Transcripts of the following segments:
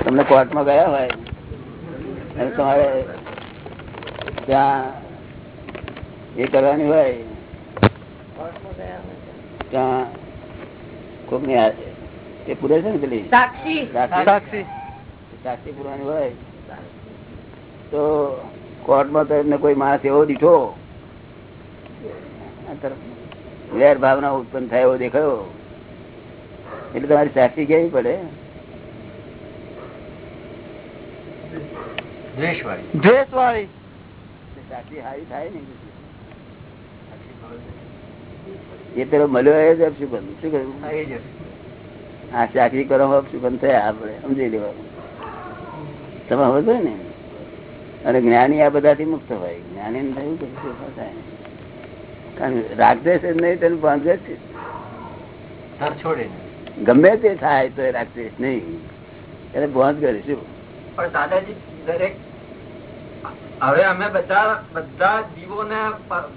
તમને કોર્ટમાં ગયા હોય અને તમારે ત્યાં એ કરવાની હોય ત્યાં કોકની તે પૂરે છે ને પેલી? સાક્ષી. સાક્ષી? સાક્ષી. પૂરવાની હોય તો કોર્ટમાં તો એમને કોઈ માણસ એવો દીઠો વેર ભાવના ઉત્પન્ન થાય એવો દેખાયો. એટલે તમારી સાચી કેવી પડે? દ્વેષ વાળી હારી થાય ને એ પેલો મળ્યો એ જ અપશુકન શું કહ્યું? આ ચાકરી કરો અપશુકન થયા આપડે સમજી લેવાનું તમે હવે ને? અને જ્ઞાની આ બધાથી મુક્ત હોય. જ્ઞાની ને થયું કે થાય? કારણ જ નહીં તેનું બાંધે જ છોડે ગમે તે થાય તો એ રાખીશ નહીં. એને બાંધ કરીશું. પણ દાદાજી દરેક હવે અમે બધા બધા જીવોને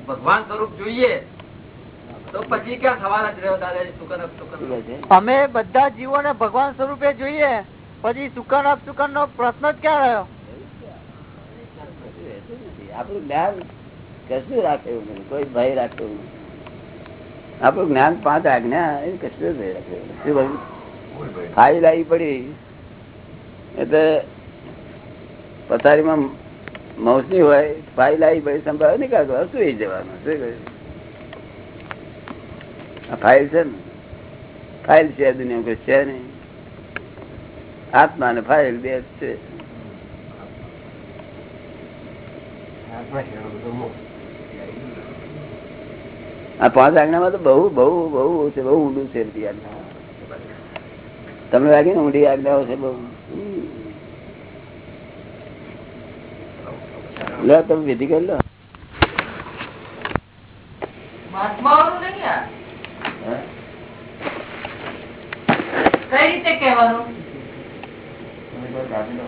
ભગવાન સ્વરૂપ જોઈએ અમે બધા જીવોને ભગવાન સ્વરૂપે જોઈએ પછી સુકન અપસુકન નો પ્રશ્ન જ ક્યાં રહ્યો? આપણું જ્ઞાન કશું રાખે કોઈ ભય રાખે નથી. આપણું જ્ઞાન પાંચ આજ્ઞા, એ કશું. શું? ફાઇલ આવી પડી. એટલે પથારીમાં મૌસમી હોય ફાઇલ આવી પડી સંભાવે નહીં કાઢો શું એ જવાનું? શું કહ્યું? ફાઇલ છે ને. ફાઇલ છે દુનિયા કોઈ છે નહીં. આત્મા ને ફાઇલ બે છે આ પાંચ આજ્ઞામાં તો બહુ બહુ બહુ છે બહુ ઊંડું છે તમને લાગે ને ઊંડી આજ્ઞાઓ છે બહુ. લો તમે વિધિ કરી લો? કઈ રીતે કહેવાનું તમે કોઈ કાપી લો.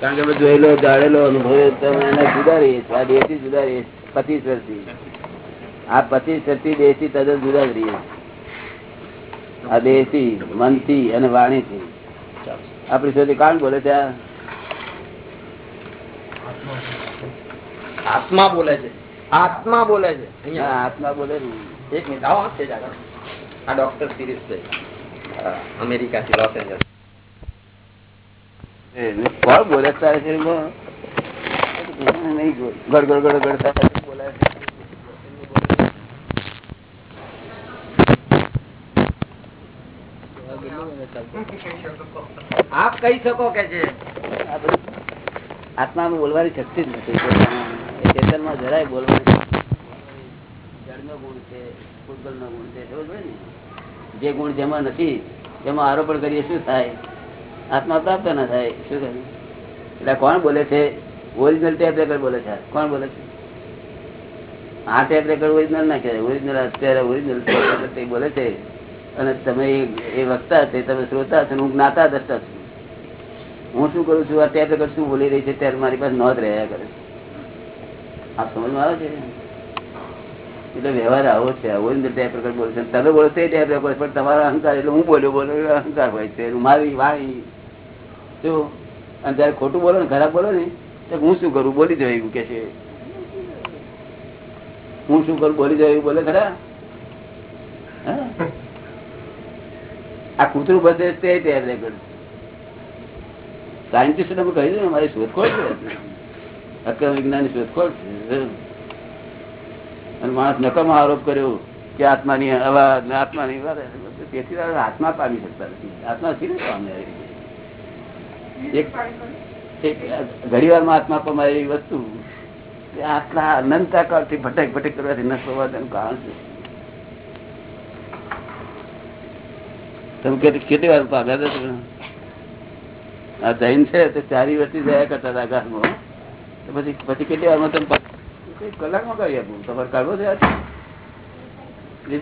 કારણ કે અમે જોયેલો જાણેલો અનુભવ તમે એના જુદા રહીએ છીએ. આ દેશથી જુદા રહીએ. પચીસ વર્ષથી આ પચીસ વર્ષથી દેશથી તદ્દન જુદા જ રહીએ. આ દેહથી મનથી અને વાણીથી. આપણી સુધી કાણ બોલે છે આત્મા બોલે છે. આત્મા બોલે છે. અહીંયા. આત્મા બોલે એક મિનિટ આવો આ છે આ ડોક્ટર સિરીઝ છે. અમેરિકા થી લોસ એન્જલસ. કોણ બોલે તારે શરીરમાં? નહીં ગડ ગડ ગડ ગડ થાય બોલાય આપ કહી શકો કે છે. આત્મા બોલવાની શક્તિ જ નથી. ચેતનમાં ચેતનમાં જરાય બોલવાની જળનો ગુણ છે ભૂતગલનો ગુણ છે સમજ ને? જે ગુણ જેમાં નથી તેમાં આરોપણ કરીએ શું થાય? આત્મા પ્રાપ્ત ના થાય, શું કહ્યું? એટલે કોણ બોલે છે? ઓરિજિનલ ટેપ રેકર્ડ બોલે છે. કોણ બોલે છે? આ ટેપ રેકર્ડ ઓરિજિનલ ના કહેવાય. ઓરિજિનલ અત્યારે ઓરિજિનલ બોલે છે? અને તમે એ- વક્તા છે તમે શ્રોતા છો હું જ્ઞાતા દસતા છું. હું શું કરું છું? આ ટેપ રેકર્ડ શું બોલી રહી છે? ત્યારે મારી પાસે નોંધ રહ્યા કરે આ સમજમાં આવે છે? એટલે વ્યવહાર આવો છે. ઓરિજિનલ ટેપ રેકર્ડ બોલે છે. તમે બોલો તે ટેપ રેકોર્ડ પણ તમારો અહંકાર, એટલે હું બોલ્યો બોલો અહંકાર હોય છે. મારી વાણી જયારે ખોટું બોલો ને, ખરાબ બોલો ને, તો હું શું કરું? બોલી જાય એવું કે છે. હું શું કરું? બોલી જાય એવું બોલે ખરા? આ કૂતરું બધે તે ટેપ રેકર્ડ સાયન્ટિસ્ટ કહી દઉં ને, મારી શોધખોળ છે. અક્રમ વિજ્ઞાનની શોધખોળ છે. અને માણસ નકમ આરોપ કર્યો કે આત્માની ને આત્માની તેથી આત્મા પામી શકતા નથી. આત્મા રીતે પામે? આવી? એક એક વાર એવી વસ્તુ આટલા અનંતા કાળથી ભટક ભટક કરવાથી ન થવાનું કારણ છે? તમે કેટલી વાર પામ્યા હતા આ જૈન છે તે ચારી વર્ષથી જયા કરતા હતા આકાશમાં પછી પછી કેટલી વારમાં તમે કલાકમાં કરી આપું તમારે કાઢવો છે?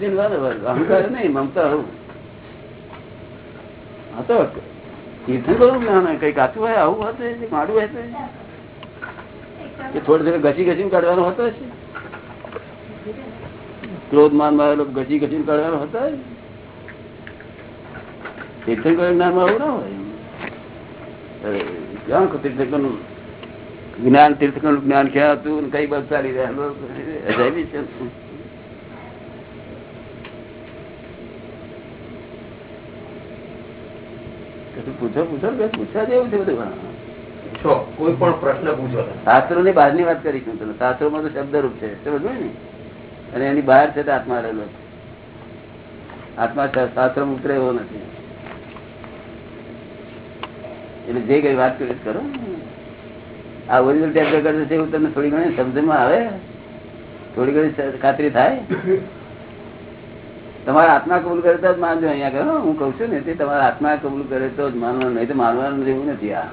બરાબર અહંકાર નહીં, મમતા હું હા જ્ઞાન થોડું થોડું ઘસી કાઢવાનો હતો ક્રોધ માનમાં ઘસી ઘસી કાઢવાનો હતો તીર્થંકર જ્ઞાનમાં આવું ના હોય. ક્યાં તીર્થંકરનું જ્ઞાન તીર્થંકરનું જ્ઞાન ક્યાં હતું કઈ બસ ચાલી રહ્યા પૂછો પૂછો પૂછવા જેવું છે બધું કોઈ પણ પ્રશ્ન પૂછો શાસ્ત્રો ની બહારની વાત કરીશું તમે શાસ્ત્રો માં તો શબ્દરૂપ છે સમજ ને. અને એની બહાર છે આત્મા રહેલો આત્મા શાસ્ત્ર ઉતરે એવો નથી. એટલે જે કઈ વાત કરી કરો. આ ઓરિજિનલ ટેપ રેકર્ડ છે એવું તમને થોડી ઘણી સમજણમાં આવે? થોડી ઘણી ખાતરી થાય? તમારા આત્મા કબૂલ કરે તો જ માનજો અહીંયા કરો હું કઉ છું ને તે તમારા આત્મા કબૂલ કરે તો જ માનવાનું નહીં તો માનવાનું જેવું નથી આ.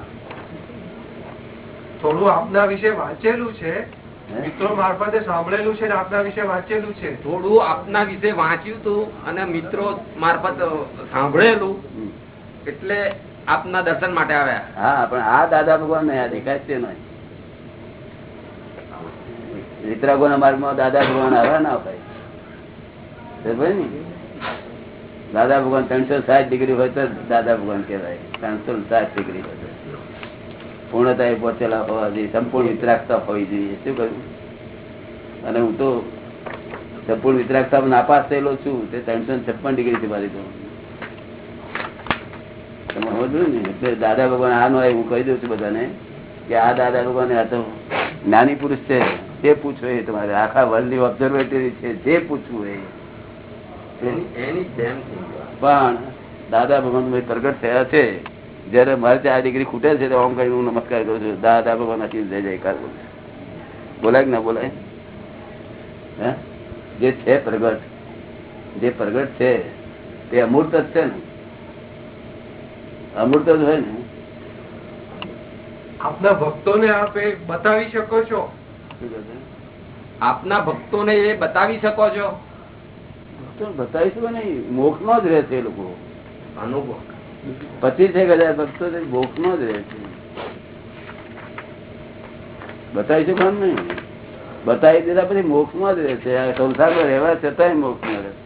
થોડું આપના વિશે વાંચેલું છે. મિત્રો મારફતે સાંભળેલું છે આપના વિશે વાંચેલું છે? થોડું આપના વિશે વાંચ્યું હતું અને મિત્રો મારફત સાંભળેલું. એટલે આપના દર્શન માટે આવ્યા. હા પણ આ દાદા ભગવાન ને દેખાય છે તે નહીં. વિતરાગો ના માર્ગમાં દાદા ભગવાન આવ્યા ના ભાઈ ને. દાદા ભગવાન ત્રણસો સાત ડિગ્રી હોય તો દાદા ભગવાન કહેવાય. ત્રણસો સાત ડિગ્રી તો. પૂર્ણતા એ પહોંચેલા હોવા જોઈએ, સંપૂર્ણ વિતરાગતા હોવી જોઈએ. શું કહ્યું? અને હું તો સંપૂર્ણ વિતરાગતા નાપાસ થયેલો છું, તે ત્રણસો છપ્પન ડિગ્રી થી મારી તમે સમજવું ને? એટલે દાદા ભગવાન આ નો હું કહી દઉં છું બધાને કે આ દાદા ભગવાન આ તો જ્ઞાની પુરુષ છે, જે પૂછો એ તમારે. આખા વર્લ્ડ ઓબ્ઝર્વેટરી છે, જે પૂછવું એ એની એની જેમ થઈ ગયું. પણ દાદા ભગવાન ભાઈ પ્રગટ થયા છે. જયારે મારે ત્યાં આ ડિગ્રી ખૂટે છે તો આમ કઈ હું નમસ્કાર કરું છું. દાદા ભગવાન નથી જય જયકાર બોલું. બોલાય કે ના બોલાય? જે છે પ્રગટ જે પ્રગટ છે તે અમૂર્ત જ છે ને? અમૃત જ હોય ને? આપના ભક્તોને આપ એ બતાવી શકો છો? આપના ભક્તોને એ બતાવી શકો છો? બતાવીશું નહીં? મોક્ષ નો જ રહે છે લોકો. અનુભવ. પચીસ એક હજાર ભક્તો મોક્ષ નો જ રહેશે બતાવીશું કોણ નહીં? બતાવી દીધા પછી મોક્ષમાં જ રહેશે સંસારમાં રહેવા છતાંય મોક્ષમાં રહેશે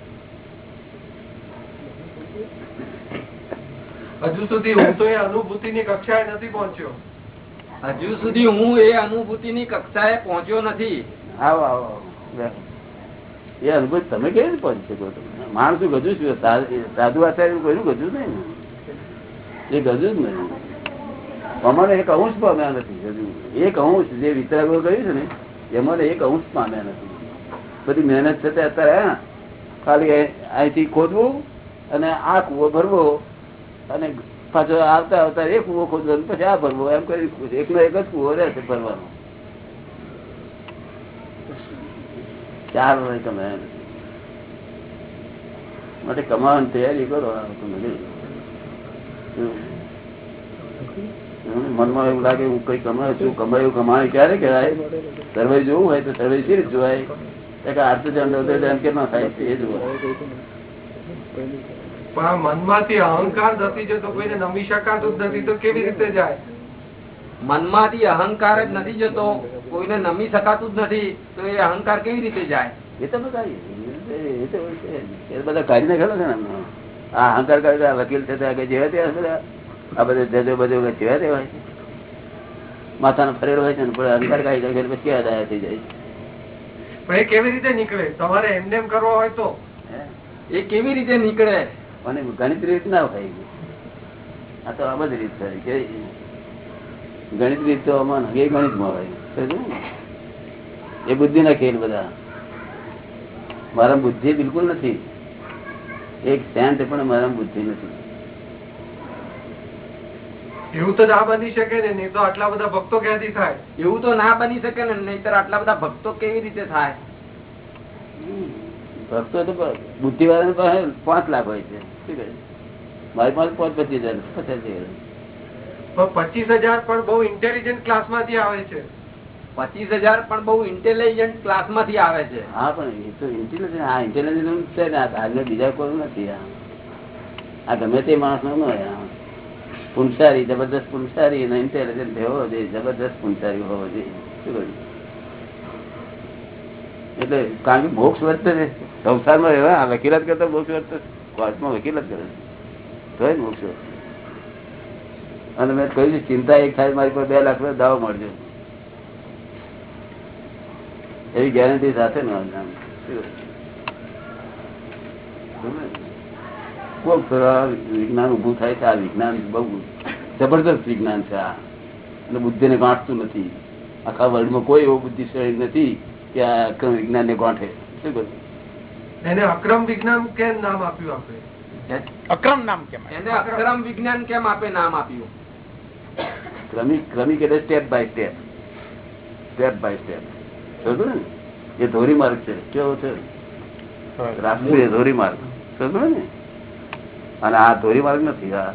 હજુ સુધી હું તો એ અનુભૂતિની કક્ષાએ નથી પહોંચ્યો. હજુ સુધી હું એ અનુભૂતિની કક્ષાએ પહોંચ્યો નથી. આવો આવો. એ અનુભવ તમે કેવી રીતે પહોંચી શકો તમે માણસું ગજુ છું સાધુ આચાર્ય કોઈનું ગજુ નહીં એ ગજુ જ નહીં. અમારે એક અંશ પામ્યા નથી હજુ એક અંશ જે વિતરાગો કર્યું છે ને એમાં એક અંશ પામ્યા નથી. બધી મહેનત છે અત્યારે હા, ખાલી અહીંથી ખોદવું અને આ કુવો ભરવો અને પાછો આવતા આવતા એ કુવો ખોદવો અને પછી આ ભરવો એમ કરી એકનો એક જ કુવો રહેશે ભરવાનો. ચાર વર્ષ તમે માટે કમાવાની તૈયારી કરો તમે મનમાં એવું લાગે હું કઈ કમાયું છું કમાયું કમાણી ક્યારે કહેવાય? સર્વે જોવું હોય તો સર્વે સી રીતે જોવાય? તો કે આરતી એમ કે ના થાય એ જોવાય પણ મનમાંથી અહંકાર નથી જતો કોઈને નમી શકાતું જ નથી તો કેવી રીતે જાય? મનમાંથી અહંકાર જ નથી જતો. કોઈને નમી શકાતું જ નથી તો એ અહંકાર કેવી રીતે જાય? એ તો બધા એ તો બધા કાઢી નાખેલો છે ને આ અહંકાર કરે વકીલ છે કે જેવા તેવા બધા આ બધે જજો બધું કઈ જેવા તેવા છે. માથાનો ફરેલો હોય છે ને પણ અહંકાર કાઢી નાખે પછી કેવા દાયા થઈ જાય પણ એ કેવી રીતે નીકળે? તમારે એમને એમ કરવો હોય તો. એ કેવી રીતે નીકળે? અને ગણિત રીત ના હોય. આ તો આ બધી રીત થાય કે ગણિત રીત તો એ ગણિતમાં હોય? એ બુદ્ધિ ના ખેલ બધા. મારા બુદ્ધિ બિલકુલ નથી. એક સેન્ટ પણ મારા બુદ્ધિ નથી. એવું તો ના બની શકે ને નહીં તો આટલા બધા ભક્તો ક્યાંથી થાય? એવું તો ના બની શકે ને નહીતર આટલા બધા ભક્તો કેવી રીતે થાય? ભક્તો તો બુદ્ધિ વાળા પાસે પાંચ લાખ હોય છે. મારી પાસે પાંચ પચીસ હજાર પચાસ હજાર. પચીસ હજાર પણ બહુ ઇન્ટેલિજન્ટ ક્લાસમાંથી આવે છે. પચીસ હજાર પણ બહુ ઇન્ટેલિજન્ટ ક્લાસમાંથી આવે છે. હા, પણ એ તો ઇન્ટેલિજન્સ હા ઇન્ટેલિજન્ટ છે ને આજે બીજા કોઈ નથી આ ગમે તે માણસ નો હોય પુનસારી જબરદસ્ત પુનસારી અને ઇન્ટેલિજન્ટ હોવો જોઈએ જબરદસ્ત પુનસારી હોવો જોઈએ. શું કહ્યું? એટલે કારણ કે મોક્ષ વધતો છે, સંસારમાં આ વકીલાત કરતા મોક્ષ વધતો કોર્ટમાં વકીલાત કરે જ મોક્ષ વધતો અને મેં કહ્યું ચિંતા એક થાય, મારી પર બે લાખ રૂપિયા દાવો મળજો. એવી ગેરંટી સાથે કોક વિજ્ઞાન ઉભું થાય છે આ વિજ્ઞાન બહુ જબરદસ્ત વિજ્ઞાન છે આ. અને બુદ્ધિને ગાંઠતું નથી. આખા વર્લ્ડમાં કોઈ એવો બુદ્ધિશાળી નથી કે આ અક્રમ વિજ્ઞાનને ગાંઠે. શું કહ્યું એને અક્રમ વિજ્ઞાન કેમ નામ આપ્યું આપણે અક્રમ નામ કેમ એને અક્રમ વિજ્ઞાન કેમ આપે નામ આપ્યું? ક્રમિક ક્રમિક એટલે step by step step by step સમજો ને? એ ધોરી માર્ગ છે. કેવો છે? રાષ્ટ્રીય ધોરી માર્ગ. સમજો ને? અને આ ધોરી માર્ગ નથી આ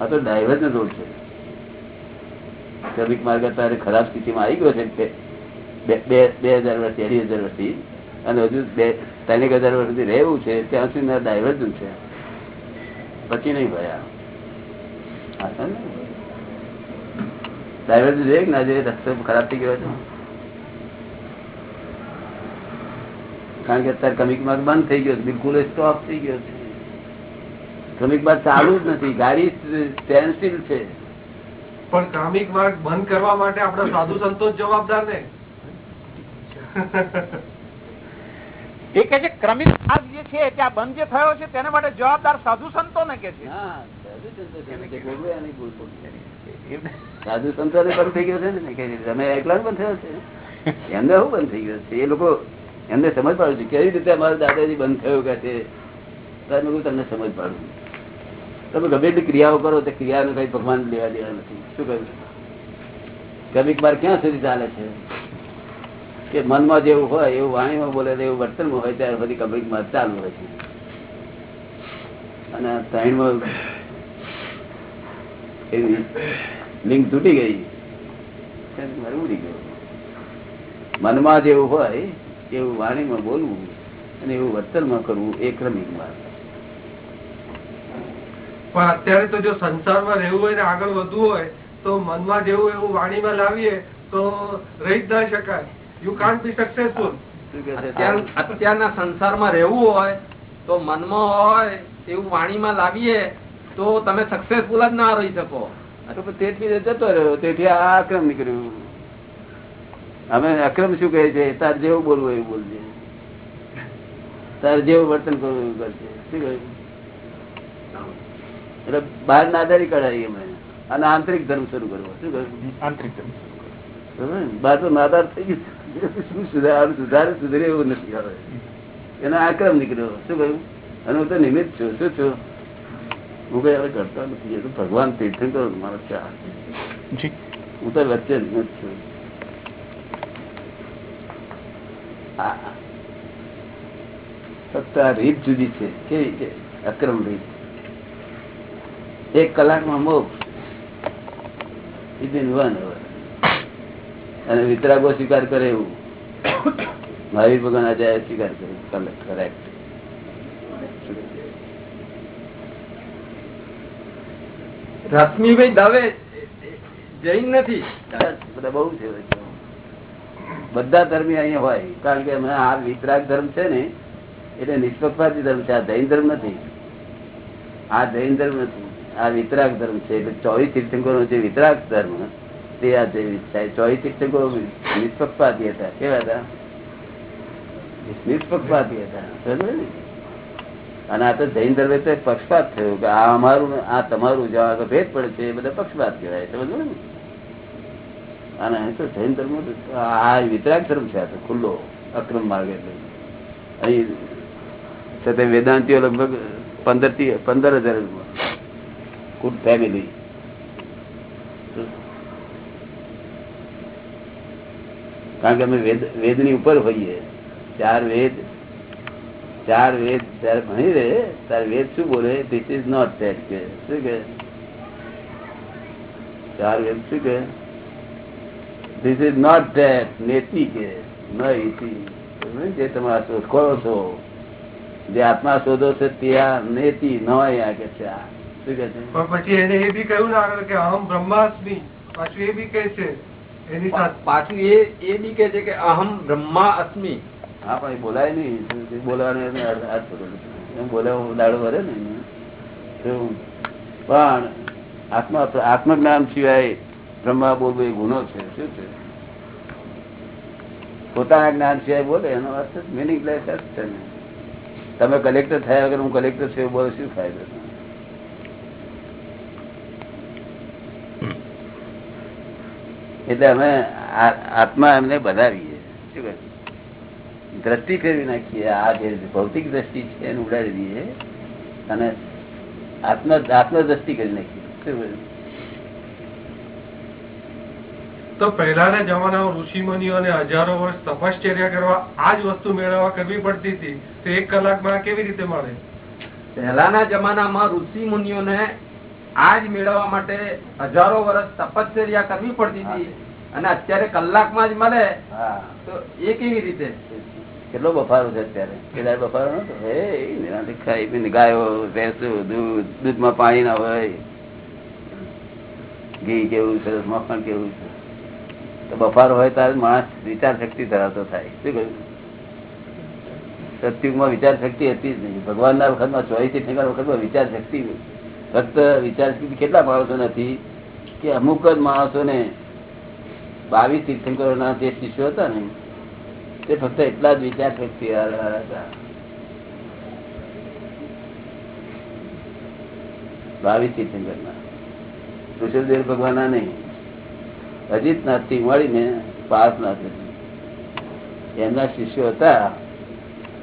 આ તો ડાયવર્જન રોડ છે. ક્રમિક માર્ગ અત્યારે ખરાબ સ્થિતિમાં આવી ગયો છે બે- હજાર વર્ષથી અઢી હજાર વર્ષથી. અને હજુ બે ત્રણેક હજાર વર્ષથી સુધી રહેવું છે ત્યાં સુધી ડાયવર્જન છે. પછી નહીં ભયા ડાયવર્જન રહે ના જોઈએ રસ્તો ખરાબ થઈ ગયો છે કારણ કે અત્યારે કમિક માર્ગ બંધ થઈ ગયો છે. બિલકુલ સ્ટોપ થઈ ગયો છે. કમિક માર્ગ ચાલુ જ નથી. ગાડી સ્ટેન્ડસ્ટીલ છે. પણ કામિક માર્ગ બંધ કરવા માટે આપણા સાધુ સંતો જવાબદાર ને? એ કે છે ક્રમિક માર્ગ જે છે ત્યાં બંધ જે થયો છે તેને માટે જવાબદાર સાધુ સંતો ને કે છે? સાધુ સંતો છે. જે બોલવું એની ભૂલ ભૂલ છે. સાધુ સંતો બંધ થઈ ગયો છે ને? તમે એકલા બંધ થયો છે? એમને શું બંધ થઈ ગયો છે? એ લોકો એમને સમજ પાડું છું. કેવી રીતે અમારા દાદાજી બંધ થયો કે છે? તો તમને સમજ પાડું તમે ગમે એટલી ક્રિયાઓ કરો, તો ક્રિયાનું કઈ ભગવાન લેવા દેવા નથી. શું કહ્યું? કમિક બાર ક્યાં સુધી ચાલે છે? કે મનમાં જેવું હોય, એવું વાણીમાં બોલે તો એવું વર્તનમાં હોય, ત્યારે બધી કમિક માર ચાલુ હોય છે. અને ત્રણમાં એવી લિંક તૂટી ગઈ. ઉડી ગયું મનમાં જેવું હોય એવું વાણીમાં બોલવું અને એવું વર્તનમાં કરવું એ ક્રમિક માર્ગ પણ અત્યારે તો જો સંસારમાં રહેવું હોય ને આગળ વધવું હોય તો મનમાં જેવું એવું વાણીમાં લાવીએ તો રહી જ ના શકાય. યુ કાન્ટ બી સક્સેસફુલ અત્યારના સંસારમાં રહેવું હોય તો મનમાં હોય એવું વાણીમાં લાવીએ તો તમે સક્સેસફુલ જ ના રહી શકો. આ તો પછી તેથી જતો રહ્યો તેથી આ ક્રમ નીકળ્યું અમે અક્રમ શું કહે છે? તાર જેવું બોલવું એવું બોલજે. તાર જેવું વર્તન કરવું એવું કરશે શું કહ્યું એટલે બહાર નાદારી કઢાવી અમે અને આંતરિક ધર્મ શરૂ કરવો. શું કહ્યું આંતરિક ધર્મ? બહાર તો નાદાર થઈ ગયું. શું સુધાર સુધારે સુધરે એવું નથી હવે. એનો આક્રમ નીકળ્યો. શું કહ્યું? અને હું તો નિમિત્ત છું. શું છું? હું કઈ હવે કરતો નથી. એ તો ભગવાન તીર્થંકર મારો ચાર હું તો વચ્ચે નિમિત્ત છું આ ફક્ત આ રીત જુદી છે. કેવી છે? અક્રમ રીત. એક કલાકમાં મોક્ષ વિધિન વન અને વિતરાગો સ્વીકાર કરે એવું. મહાવીર ભગવાન આચાર્ય સ્વીકાર કરે. કરેક્ટ રશ્મિભાઈ દવે જૈન નથી. બધા બહુ છે. બધા ધર્મી અહીંયા હોય, કારણ કે હમણાં આ વિતરાગ ધર્મ છે ને, એટલે નિષ્પક્ષપાતી ધર્મ છે. આ જૈન ધર્મ નથી. આ જૈન ધર્મ નથી. આ વિતરાગ ધર્મ છે. એટલે ચોવીસ તીર્થંકરો જે વિતરાગ ધર્મ, તે આ જૈન છે. ચોવીસ તીર્થંકરો નિષ્પક્ષપાતી હતા. કેવા હતા? નિષ્પક્ષપાતી હતા. અને આ તો જૈન ધર્મ પક્ષપાત થયો કે આ અમારું આ તમારું જવા તો ભેદ પડે છે, એ બધા પક્ષપાત કહેવાય. સમજો ને? અને અહીં તો જૈન ધર્મ આ વિતરાગ ધર્મ છે ખુલ્લો અક્રમ માર્ગ એટલે. અહીં છતાં વેદાંતિઓ લગભગ પંદરથી, પંદર હજાર કુલ ફેમિલી કારણ કે અમે વેદ, વેદની ઉપર હોઈએ. ચાર વેદ ચાર વેદ ત્યારે ભણી રહે, ત્યારે વેદ શું બોલે? ધીસ ઇઝ નોટ સેટ કે, શું કે? ચાર વેદ શું કે? ધીસ ઇઝ નોટ ધેટ નેતિ કે ન ઇતિ જે તમે આ શોધખોળો છો જે આત્મા શોધો છે ત્યાં નેતિ ન અહીંયા કે છે આ શું કે છે પછી એને એ બી કહ્યું આગળ કે અહમ બ્રહ્માસ્મી. પાછું એ બી કહે છે એની સાથે. પાછું એ એ બી કે છે કે અહમ બ્રહ્મા અસ્મી હા પણ એ બોલાય નહીં. બોલવાનું એને અર્થ એમ બોલે દાડો ભરે ને. પણ આત્મા આત્મજ્ઞાન સિવાય બ્રહ્મા બોલવું એ ગુનો છે, શું છે? પોતાના જ્ઞાન સિવાય બોલે, એનો અર્થ મિનિંગલેસ અર્થ છે ને. તમે કલેક્ટર થયા વગર હું કલેક્ટર છું એવું બોલો, શું ફાયદો એટલે અમે આત્મા એમને બનાવીએ. શું કહે? દ્રષ્ટિ ફેરવી નાખીએ? આ જે ભૌતિક દ્રષ્ટિ છે એને ઉડાડી દઈએ અને આત્મ આત્મ દ્રષ્ટિ કરી નાખીએ. શું કહ્યું? તો પહેલાના જમાનામાં ઋષિમુનિઓને હજારો વર્ષ તપશ્ચર્યા કરવા આ જ વસ્તુ મેળવવા કરવી પડતી હતી. તો એક કલાકમાં કેવી રીતે મળે? પહેલાના જમાનામાં ઋષિ મુનિઓને આજ મેળવવા માટે હજારો વર્ષ તપશ્ચર્યા કરવી પડતી હતી અને અત્યારે કલાકમાં જ મળે. હા. તો એ કેવી રીતે? કેટલો બફારો છે અત્યારે? કેટલા બફારો નતો? હે નિરાંતે ખાઈ પીને ગાયો ભેંસો દૂધ દૂધમાં પાણી ના હોય. ઘી કેવું સરસ મખણ કેવું છે? બફારો હોય ત્યારે માણસ વિચાર શક્તિ ધરાવતો થાય. શું કહ્યું? સત્યુગમાં વિચાર શક્તિ હતી જ નહીં. ભગવાનના વખતમાં ચોવીસ ઠેકાણ વખતમાં વિચાર શક્તિ ફક્ત વિચાર શક્તિ કેટલા માણસો નથી કે અમુક જ માણસોને બાવીસ તીર્થંકરોના જે શિષ્યો હતા ને, તે ફક્ત એટલા જ વિચાર શક્તિ હતા. બાવીસ તીર્થંકરના. કૃષ્ણદેવ ભગવાનના નહીં. અજીતનાથથી મળીને પાસનાથ સુધી એમના શિષ્યો હતા,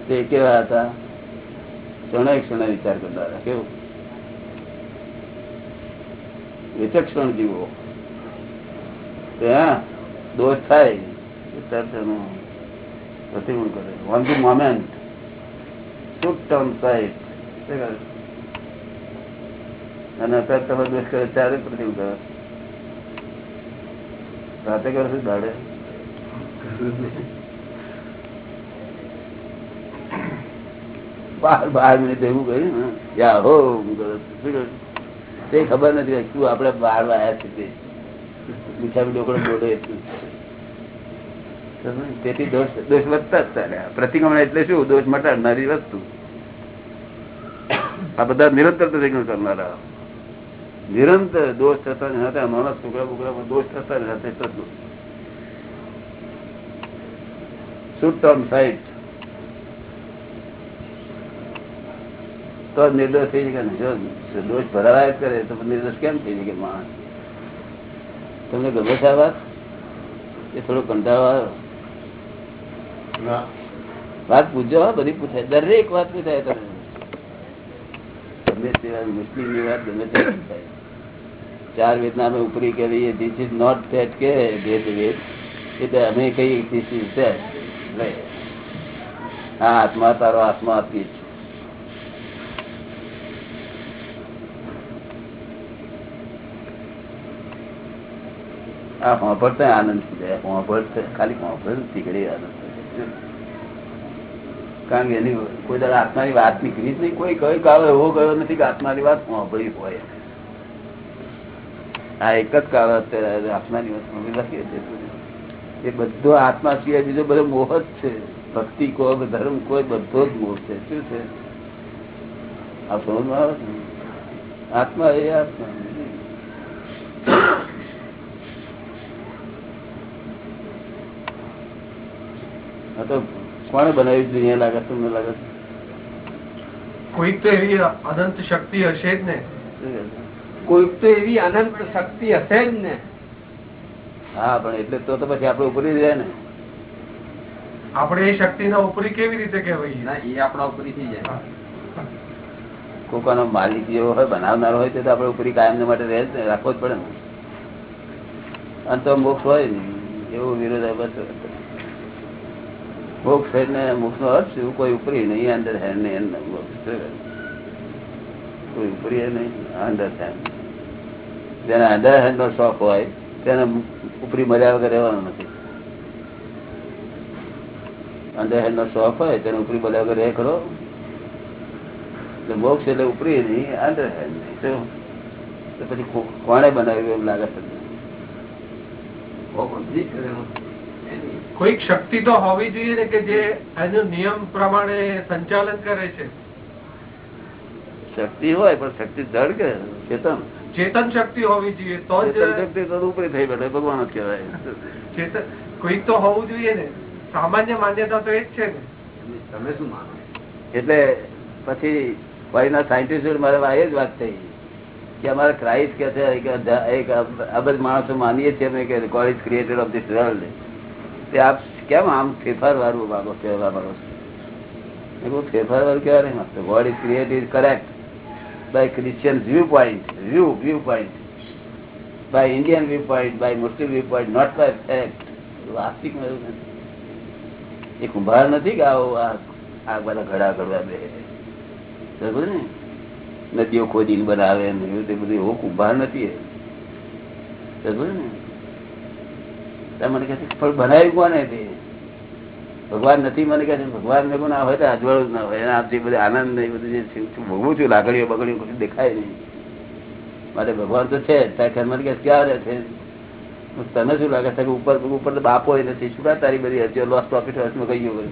તે કેવા હતા? ક્ષણે ક્ષણે વિચાર કરતા હતા. કેવું? વિચક્ષણ જીવો. ત્યાં દોષ થાય તરત એનું કરે. On the moment took term sight અને અત્યારે તમે દોષ કરે, ત્યારે પ્રતિમૂળ કરે. રાતે કરો છું દાડે? બાર બાર મિનિટ એવું કર્યું ને. યા હો. શું? તે ખબર નથી શું આપડે બહાર આવ્યા છે તે. મીઠા ડોકડો બોલે તેથી દોષ દોષ વધતા જ ચાલ્યા પ્રતિક્રમણ એટલે શું? દોષ મટાડનારી વસ્તુ. આ બધા નિરંતર પ્રતિક્રમણ કરનારા. નિરંતર દોષ થતા ને હતા માણસ છોકરા બોકરામાં દોષ થતા ને હતા એટલો જ દોષ શૂટ ઓન સાઈટ તો જ નિર્દોષ થઈ શકે ને જો દોષ ભરાવાય જ કરે તો નિર્દોષ કેમ થઈ શકે માણસ તમને ગમે છે આ વાત એ થોડો કંટાળો આવ્યો વાત પૂછજો હા, બધી પૂછાય દરેક વાત પૂછાય તમે ગમે તે વાત મુસ્લિમની વાત ગમે તે પૂછાય ચાર વેદના અમે ઉપરી કરી ધીસ ઇઝ નોટ ધેટ કે ભેદ વેદ એટલે અમે કઈ ધીસ ઇઝ ધેટ હા આત્મા તારો આત્મા આપી છે. આ હોંભળતા આનંદ થઈ જાય, હોંભળતા, ખાલી હોંભળ નીકળે આનંદ કારણ કે એની કોઈ દાડો આત્માની વાત નીકળી જ નહીં. કોઈ કઈ કાળો એવો ગયો નથી કે આત્માની વાત હોંભળી હોય. આ એક જ કારણ અત્યારે છીએ એ બધો આત્મા સિવાય બીજો બધો મોહ જ છે. ભક્તિ કોઈ ધર્મ કોઈ બધો જ મોહ છે. શું છે? આ સમજમાં આવે છે આત્મા એ આત્મા. તો કોણે બનાવી દુનિયા લાગે? તમને લાગે છે? કોઈક તો એવી અનંત શક્તિ હશે જ ને. કોઈક તો એવી અનંત શક્તિ હશે જ ને. હા પણ એટલે તો તો પછી આપડે ઉપરી જાય રહે ને. આપણે એ શક્તિના ઉપરી કેવી રીતે કહેવાય? ના એ આપણા ઉપરી થઈ જાય. કોકાનો માલિક જેવો હોય બનાવનારો હોય તો આપણે ઉપરી કાયમ માટે રહે ને રાખવો જ પડે ને. અને તો મોક્ષ હોય ને એવું વિરોધાભાસ મોક્ષ એટલે મોક્ષ નો અર્થ શું? કોઈ ઉપરી નહીં અંદર હે નહીં અંદર કોઈ ઉપરી હે નહીં અંદર હેન્ડ જેને અંદર હેન્ડ નો શોખ હોય તેને ઉપરી મર્યા વગર રહેવાનું નથી. અંદર હેન્ડ નો શોખ હોય તેને ઉપરી મર્યા વગર રહે ખરો? એટલે મોક્ષ એટલે ઉપરી નહીં અંડર હેન્ડ નહીં. તો પછી કોણે બનાવ્યું એમ લાગે છે? કોઈક શક્તિ તો હોવી જોઈએ ને કે જે એનો નિયમ પ્રમાણે સંચાલન કરે છે. શક્તિ હોય પણ શક્તિ ધડ કે ચેતન? ચેતન શક્તિ હોવી જોઈએ તો ચેતન શક્તિ તો ઉપરી થઈ બેઠે ભગવાન જ કહેવાય. ચેતન કોઈક તો હોવું જોઈએ ને. સામાન્ય માન્યતા તો એ જ છે ને. તમે શું માનો એટલે પછી ફરીના સાયન્ટિસ્ટ મારે એ જ વાત થઈ. કે અમારે ક્રાઇસ્ટ કે છે એક અબજ માણસો માનીએ છીએ અમે કે God is creator of this world તે આપ કેમ આમ ફેરફાર વાળું માગો કહેવા માગો છો? ફેરફાર વાળું કહેવા નહીં માંગતો God is created correct by Christian view point view view point by Indian view point by Muslim view point not by fact વાસ્તવિક નથી. એ કુંભાર નથી કે આવો આ બધા ઘડા ઘડવા દે બરાબર ને? નદીઓ ખોદીને બનાવે ને એવું તે બધું. એવો કુંભાર નથી એ. બરાબર ને? તમને કહે છે પણ બનાવ્યું કોને તે? ભગવાન નથી મને કહે ભગવાન મેં ના હોય તો અજવાળું જ ના હોય. એના આપથી બધું આનંદ નહીં બધું જે ભોગવું છું, લાકડીઓ બગડીઓ કશું દેખાય નહીં. માટે ભગવાન તો છે જ. તારે મને કહે ક્યાં છે? તને શું લાગે? છે કે ઉપર ઉપર તો બાપો નથી. શું કાં તારી બધી હતી લોસ પ્રોફિટ હાથમાં કઈ ગયું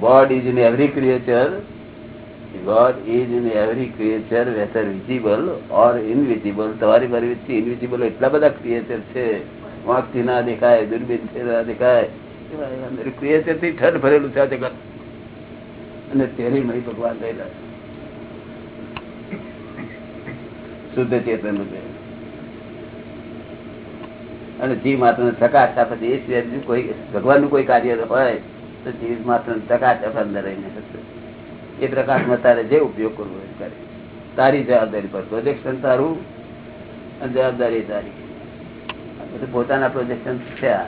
God is in every creature God is in every creature whether visible or invisible તમારી મારી ઇનવિઝિબલ એટલા બધા ક્રિએચર છે. વાંકથી ના દેખાય, દૂરબીન ના દેખાય. ક્રિએચરથી ઠંડ ભરેલું છે જગત. અને તેની મય ભગવાન રહેલા શુદ્ધ ચેતન અને જીવ માત્ર ચકાશ આપે એ સિવાય કોઈ ભગવાનનું કોઈ કાર્ય હોય, તો જીવ માત્ર ચકાશ આપે અંદર રહીને એ પ્રકાશમાં તારે જે ઉપયોગ કરવો એ કરે. તારી જવાબદારી પર. પ્રોજેક્શન તારું અને જવાબદારી તારી. બધું પોતાના પ્રોજેક્શન થયા.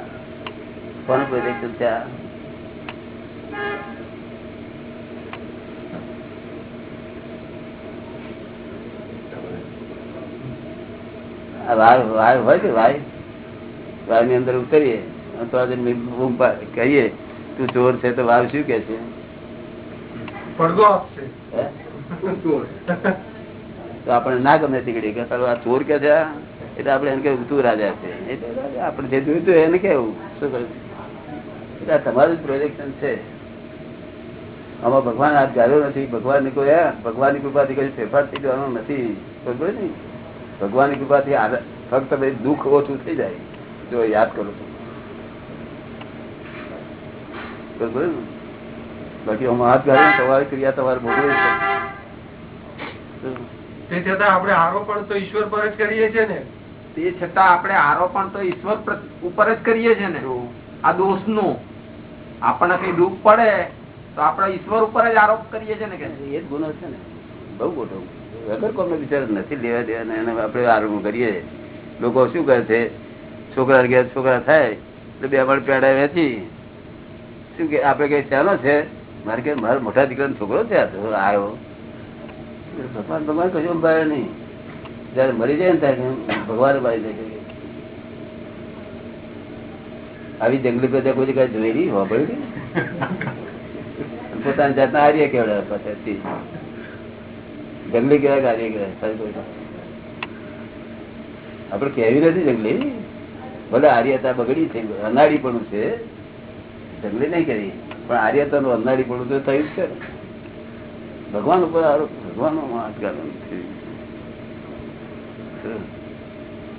કોનું પ્રોજેક્શન થયા? હોય કે વાઘની અંદર ઉતરીએ અને તો આજે મેં બૂમ કહીએ તું ચોર છે તો વાવ શું કે છે? પડઘો આપશે. તો આપણે ના ગમે તીકડી કે આ ચોર કે છે આ? એટલે આપડે એને કેવું તું રાજા છે. આપડે જે જોયું હતું એને કેવું શું કહ્યું? તમારું પ્રોજેક્શન છે. આમાં ભગવાન હાથ ગાળ્યો નથી. ભગવાનની કોઈ? ભગવાનની કૃપાથી કઈ ફેરફાર થઈ જવાનો નથી. બરોબર ને? ભગવાનની કૃપાથી ફક્ત દુઃખ ઓછું થઈ જાય. જો યાદ કરો તો. બરોબર બાકી આમાં હાથ ગાળ્યો તમારી ક્રિયા તમારે ભોગવવી છે તે છતાં આપણે આરોપણ તો ઈશ્વર પર જ કરીએ છીએ ને. તે છતાં આપણે આરોપણ તો ઈશ્વર ઉપર જ કરીએ છીએ ને. આ દોષનું આપણને કઈ દુઃખ પડે તો આપણે ઈશ્વર ઉપર જ આરોપ કરીએ છીએ ને કે. એ જ ગુનો છે ને. બહુ મોટો. વગર કોમનો વિચાર નથી લેવા દેવા ને એને આપણે આરોપ કરીએ. લોકો શું કરે છે? છોકરા ગયા છોકરા થાય એટલે બે પણ પેડા વેચી. શું કે આપડે કઈ ચાલો છે? મારે કે મારા મોટા દીકરાનો છોકરો છે આ તો. આવ્યો ભગવાન ભગવાન કશું ભાઈ નહીં. જયારે મરી જાય ને ત્યારે ભગવાન બાળી જાય આવી જંગલી પ્રજા કોઈ કઈ જોયેલી હોભળી પોતાની જાતના આર્ય કેવડાવે પાછળથી. જંગલી કેવા આર્ય કેવાય આપડે કેવી નથી જંગલી. ભલે આર્યતા બગડી છે અનાળી પણ છે. જંગલી નહીં કરી પણ આર્યતા નું અનાળી પણ તો થયું છે. ભગવાન ઉપર આરોપ ભગવાન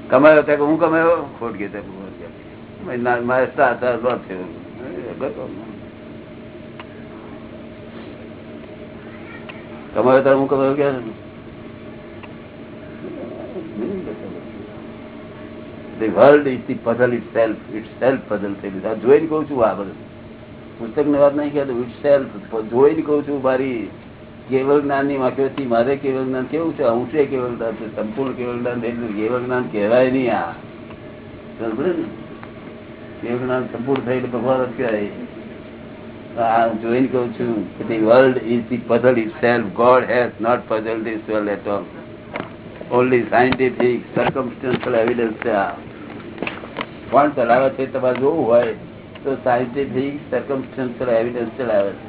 કમાયો ત્યાં હું કમાયો ખોટ ગયો. કમાયો ત્યારે હું કમાયો ક્યારે The world is the puzzle itself. Itself puzzle થઈ ગયું. જોઈને કહું છું, આ બધું પુસ્તકની વાત નહીં કહેતો itself. જોઈને કહું છું, મારી કેવળ જ્ઞાનની વાક્યોથી મારે કેવળ જ્ઞાન કેવું છે? અંશે કેવળ જ્ઞાન છે? સંપૂર્ણ કેવળ જ્ઞાન એટલું કેવળ જ્ઞાન કહેવાય નહીં આ. સમજે ને? કેવળ જ્ઞાન સંપૂર્ણ થયેલું ભગવાન જ કહેવાય. જોઈને કહું છું કે the world is the puzzle is self God has not puzzle this world at all only scientific circumstantial evidence છે આ. કોણ ચલાવે છે? તમારે જોવું હોય તો સાયન્ટિફિક સર્કમસ્ટન્શિયલ એવિડન્સ ચલાવે છે.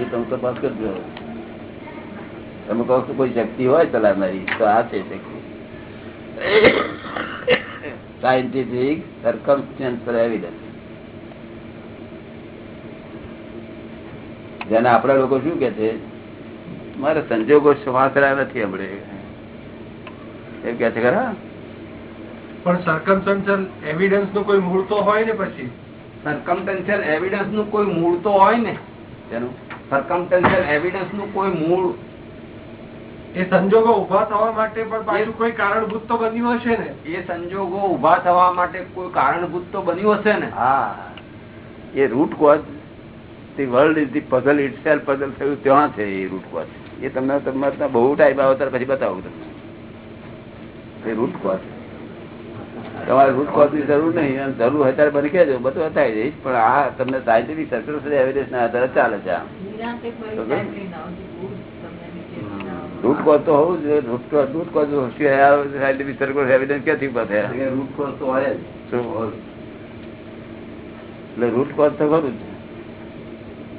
એ તમે તપાસ કરજો તમે કહો કે કોઈ શક્તિ હોય ચલાવનારી તો આ છે શક્તિ. સાયન્ટિફિક સર્કમસ્ટન્શિયલ એવિડન્સ જેને આપણા લોકો શું કે છે મારે સંજોગો સમાસરા નથી હમણે. એમ કે છે ખરા? પણ સરકમસ્ટન્શિયલ એવિડન્સનું કોઈ મૂળ તો હોય ને પછી? સરકમટેન્શિયલ એવિડન્સનું કોઈ મૂળ તો હોય ને? તેનું? સરકમટેન્શિયલ એવિડન્સનું કોઈ મૂળ એ સંજોગો ઊભા થવા માટે પણ પાછું કોઈ કારણભૂત તો બન્યું હશે ને? એ સંજોગો ઊભા થવા માટે કોઈ કારણભૂત તો બન્યું હશે ને? હા. એ root cause the world is the puzzle it puzzle થયું ત્યાં છે એ રૂટ કોઝ એ તમને તમારે બહુ ટાઈમ આવતા પછી બતાવું તમને. એ રૂટ કોઝ તમારે રૂટ કોઝની જરૂર નહીં અને જરૂર હોય ત્યારે બની કહેજો. બધું બતાવી દઈશ પણ આ તમને સાયન્ટિફિક સર્કલ એવિડન્સ ના આધારે ચાલે છે રૂટ કોઝ તો હોવું જોઈએ. Root cause root cause scientific circle evidence ક્યાંથી ઊભા થયા? રૂટ કોઝ તો હોય એટલે રૂટ કોઝ તો ખરું જ.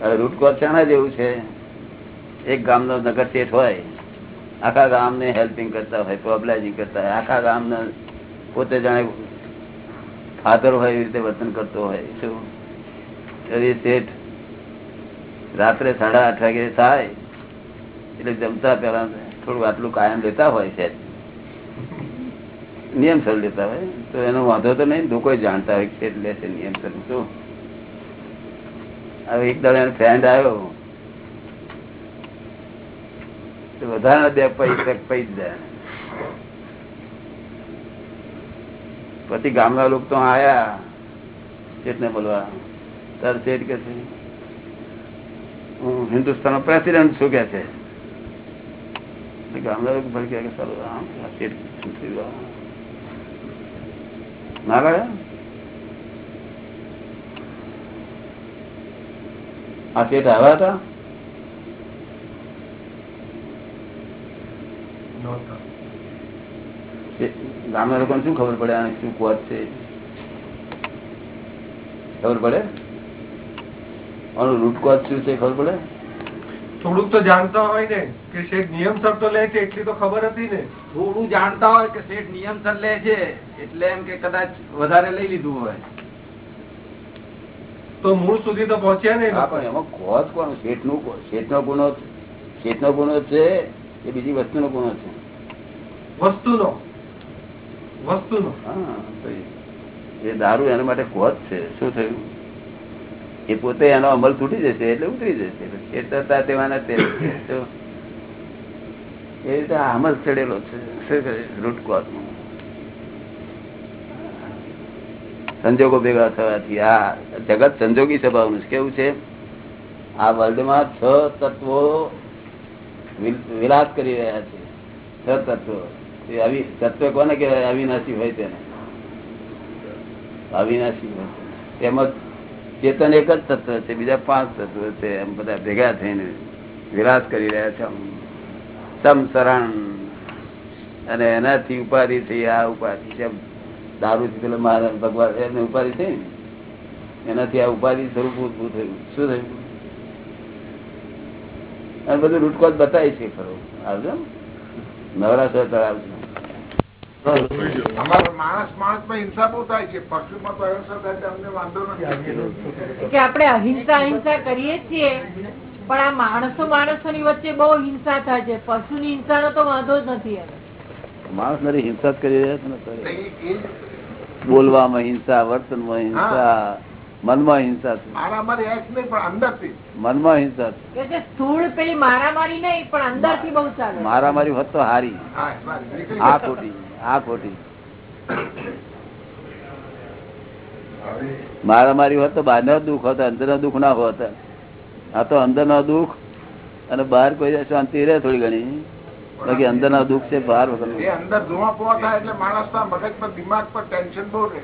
હવે રૂટ કોઝ શાના જેવું છે? એક ગામનો નગર શેઠ હોય. આખા ગામને હેલ્પિંગ કરતા હોય પ્રોબ્લાઇઝિંગ કરતા હોય. આખા ગામને પોતે જાણે ફાધર હોય એવી રીતે વર્તન કરતો હોય, શું? શેઠ રાત્રે સાડા આઠ વાગે થાય, એટલે જમતા પેલા થોડું આટલું કાયમ લેતા હોય છે નિયમસર લેતા હોય, તો એનો વાંધો તો નહીં કોઈ જાણતા હોય છે લે છે નિયમસર શું? હવે એક દાડો ફ્રેન્ડ આવ્યો. વધારે બે પૈસા પૈસા. પછી ગામના લોકો તો આયા. ચેટને બોલવા, તાર ચેટ કે છે? હું હિન્દુસ્તાન પ્રેસિડેન્ટ છું કે છે. ગામના લોકો ભલે કે, સારું આમ શેઠ ના આ ચેટ આવ્યા હતા. ગામના લોકોને શું ખબર પડે આને શું કોચ છે? ખબર પડે? આનું રૂટ કોચ શું છે ખબર પડે? થોડુંક તો જાણતા હોય ને કે શેઠ નિયમસર તો લે છે એટલી તો ખબર હતી ને. થોડું જાણતા હોય કે શેઠ નિયમસર લે છે એટલે એમ કે કદાચ વધારે લઈ લીધું હોય. તો મૂળ સુધી તો પહોંચ્યા ને એમાં કોચ કોણ શેઠનું શેઠ નો ગુનો શેઠ નો ગુનો છે એ બીજી વસ્તુનો ગુનો છે. વસ્તુનો? વસ્તુનો. એ- દારૂ એના માટે કોચ છે, શું થયું? એ પોતે એનો અમલ તૂટી જશે એટલે ઉતરી જશે. એ રીતે અમલ ચડેલો છે? રૂટ કોચ સંજોગો ભેગા થવાથી આ જગત સંજોગી સ્વભાવનું કેવું છે? આ વર્લ્ડમાં છ તત્વો વિલ- વિલાસ કરી રહ્યા છે. છ તત્વો. કોને કહેવાય? અવિનાશી હોય તેને. અવિનાશી હોય તેમાં ચેતન એક જ તત્વ છે, બીજા પાંચ તત્વ છે, એમ બધા ભેગા થઈને વિલાસ કરી રહ્યા છે. સમસરણ અને એનાથી ઉપાધિ થઈ, આ ઉપાધિ જેમ દારૂ થી પેલા મહારાજ ભગવાન એમને ઉપાધિ થઈ ને? એનાથી આ ઉપાધિ સ્વરૂપ ઉભું થયું. શું થયું? અને બધું રૂટકોટ બતાવી છે ખરો. આવજો. નવરાત્ર તળાવજો અમારો માણસ માણસમાં હિંસા બહુ થાય છે. પશુમાં તો અહિંસા આપણે અહિંસા અહિંસા કરીએ છીએ પણ આ માણસો માણસોની વચ્ચે બહુ હિંસા થાય છે. પશુ ની હિંસા નો તો વાંધો જ નથી માણસ નથી હિંસા જ કરી રહ્યા છે ને બોલવામાં હિંસા વર્તનમાં હિંસા મનમાં હિંસા મનમાં હિંસા છે. કે જે સ્થૂળ પેલી મારામારી નહીં પણ અંદરથી બહુ ચાલે મારામારી હોત તો હારી. આ ખોટી આ ખોટી. મારામારી હોત તો બહાર નો દુઃખ હોત અંદર નો દુઃખ ના હોત. આ તો અંદર નો દુઃખ અને બહાર કોઈ શાંતિ રહે થોડી ઘણી. બાકી અંદર ના દુઃખ છે બહાર વગર અંદર ધુઆ થાય એટલે માણસ ના મગજ પર દિમાગ પર ટેન્શન બહુ રહે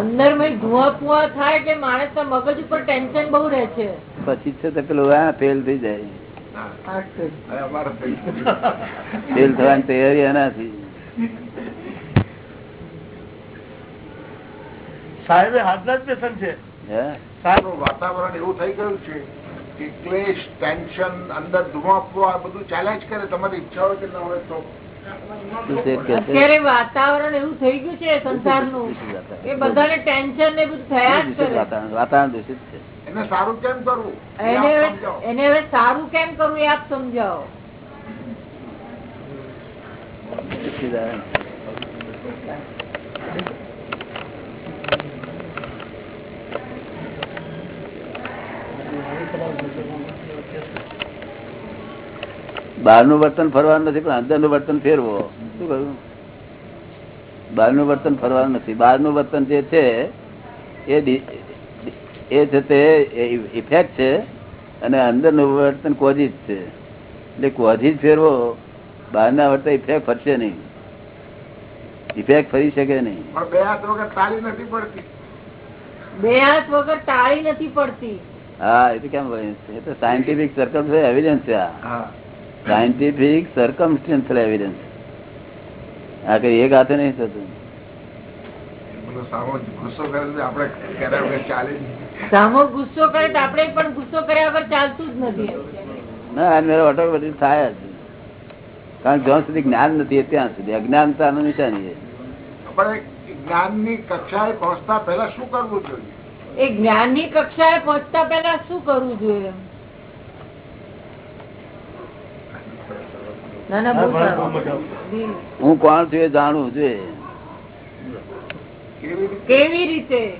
અંદરમાં ધુઆ પુઆ થાય કે માણસ મગજ ઉપર ટેન્શન બહુ રહે છે. પછી છે તો પેલું આ ફેલ થઈ જાય. ફેલ થવાની તૈયારી એનાથી સાહેબ હાથના જ પેશન્ટ છે. હે. વાતાવરણ એવું થઈ ગયું છે કે ક્લેશ ટેન્શન અંદર ધુમાપવા બધું ચાલ્યા જ કરે તમારી ઈચ્છા હોય કે ના હોય તો? અત્યારે વાતાવરણ એવું થઈ ગયું છે સંસારનું. નું. એ બધાને ટેન્શન ને બધું થયા જ કરે. વાતાવરણ? દૂષિત છે. એને સારું કેમ કરવું? એને હવે એને હવે સારું કેમ કરવું એ આપ સમજાવો. દૂષિત આવે. બહારનું વર્તન ફરવાનું નથી પણ અંદરનું વર્તન ફેરવો. શું કહ્યું? બહારનું વર્તન ફરવાનું નથી. બહારનું વર્તન જે છે એ એ છે તે ઇફેક્ટ છે અને અંદરનું વર્તન કોઝિજ છે. એટલે કોઝિજ ફેરવો બહારના વર્તન ઇફેક્ટ ફરશે નહીં. ઇફેક્ટ ફરી શકે નહીં. બે હાથ વગર તાળી નથી પડતી. બે હાથ વગર તાળી નથી પડતી. હા એ તો કેમ એ તો સાયન્ટિફિક સર્કમ એવિડન્સ છે આ. હા. સાયન્ટિફિક સર્કમસ્ટન્શિયલ એવિડન્સ આ કઈ એક હાથે નહીં થતું બધો સામો ગુસ્સો કરે છે આપણે કર્યા વગર ચાલે જ નહીં. સામો ગુસ્સો કરે તો આપણે પણ ગુસ્સો કર્યા વગર ચાલતું જ નથી. ના આ મેળો ઓટોમેટિક થાય જ. કારણ જ્યાં સુધી જ્ઞાન નથી ત્યાં સુધી. અજ્ઞાનતાનું નિશાની છે. પણ જ્ઞાનની કક્ષાએ પહોંચતા પહેલા શું કરવું જોઈએ? એ જ્ઞાનની કક્ષાએ પહોંચતા પહેલા શું કરવું જોઈએ ના ના બહુ સારું. હું કોણ છું એ જાણવું જોઈએ કેવી રીતે?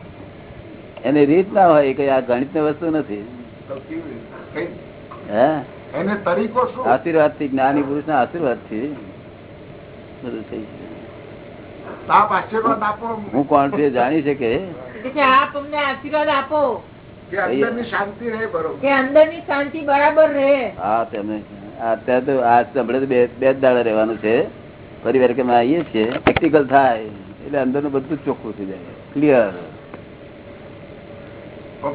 એની રીત ના હોય કે આ ગણિત વસ્તુ નથી. તો કેવી રીતે? કઈ- હે? એને તરીકો શું? આશીર્વાદથી જ્ઞાની પુરુષ ના આશીર્વાદથી બધું થઈ હું કોણ છું જાણી શકે? કે આપ અમને આશીર્વાદ આપો. કે અંદરની શાંતિ રહે બરોબર. કે અંદરની શાંતિ બરાબર રહે. હા તમે અત્યારે તો આ હમણાં બે બે જ દાડા રહેવાનું છે. ફરી વાર કે આવીએ છીએ. પ્રેક્ટિકલ થાય. એટલે અંદરનું બધું ચોખ્ખું થઈ જાય. ક્લિયર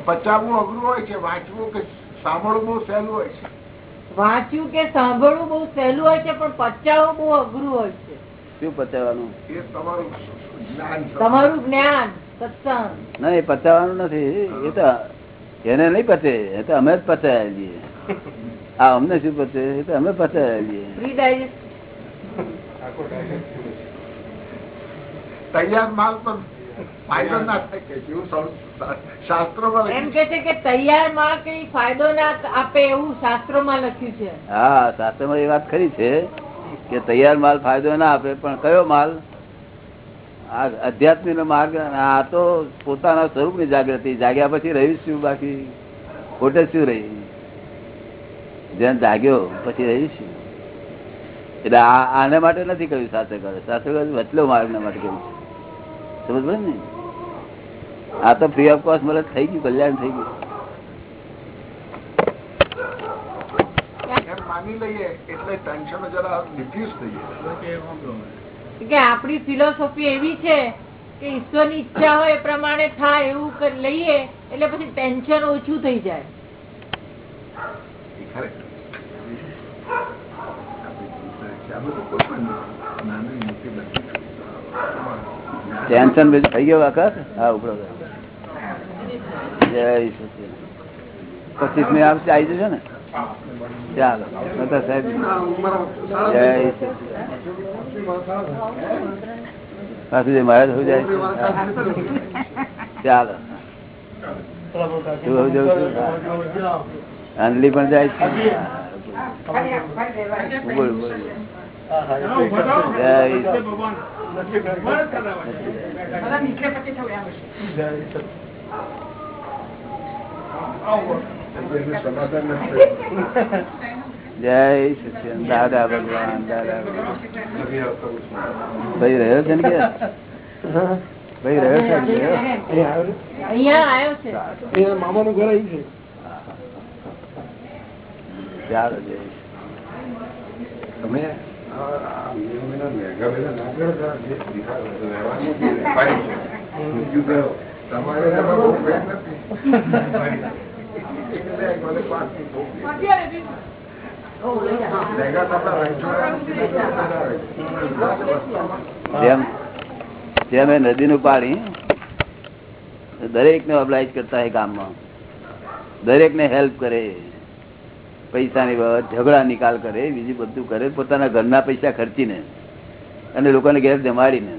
પચાવવું અઘરું હોય છે વાંચવું કે સાંભળવું બહુ સહેલું હોય છે? વાંચવું કે સાંભળવું બહુ સહેલું હોય છે પણ પચાવવું બહુ અઘરું હોય છે. શું પચાવવાનું? એ તમારું જ્ઞાન તમારું જ્ઞાન સત્સંગ. ના એ પચાવવાનું નથી. એ તો એને નહીં પચે. એ તો અમે જ પચાવીએ છીએ. આ અમને શું પતે? તો અમે ડાયજેસ્ટ તૈયાર માલ ફાયદો ના થાય કે શાસ્ત્રોમાં એમ કે છે કે તૈયારમાં કઈ ફાયદો ના આપે એવું શાસ્ત્રોમાં લખ્યું છે. હા શાસ્ત્રમાં એ વાત ખરી છે કે તૈયાર માલ ફાયદો ના આપે પણ કયો માલ? આ અધ્યાત્મિક માર્ગ આ તો પોતાના સ્વરૂપની જાગૃતિ. જાગ્યા પછી રહ્યું શું બાકી? ખોટે શું રહી જેમ જાગ્યો પછી રહ્યું શું એટલે આને માટે નથી કહ્યું શાસ્ત્ર કરે શાસ્ત્ર વચલો માર્ગ માટે કહ્યું. છે સમજ પડે ને? આ તો ફ્રી ઓફ કોસ્ટ મળે થઈ ગયું કલ્યાણ થઈ ગયું. જાય. આપણી ફિલોસોફી એવી છે કે ઈશ્વરની ઈચ્છા હોય એ પ્રમાણે થાય એવું કર- લઈએ એટલે પછી ટેન્શન ઓછું થઈ જાય. ટેન્શન બીજું થઈ ગયો વખત હા ઉપર જય સચિન પચીસ મિનિટ આવશે આવી જશે ને? ચાલો, બધા સાહેબ. જય. પાછું જે મહારાજ હોય જાય ચાલો. તું જવું છું. આંધલી પણ જાય છે. બોલ, બોલ. જય સચિદાનંદ. દાદા ભગવાન. દાદા ભાઈ રહ્યો છે ને કે? ભાઈ રહ્યો છે? મામાનું ઘર અહીં છે. જેમ જેમ એ નદીનું પાણી દરેક ને ઓબ્લાઇઝ કરતા હોય ગામમાં. દરેક ને હેલ્પ કરે. પૈસાની બાબત ઝઘડા નિકાલ કરે, બીજું બધું કરે, પોતાના ઘરના પૈસા ખર્ચીને અને લોકોને ઘેર જમાડીને.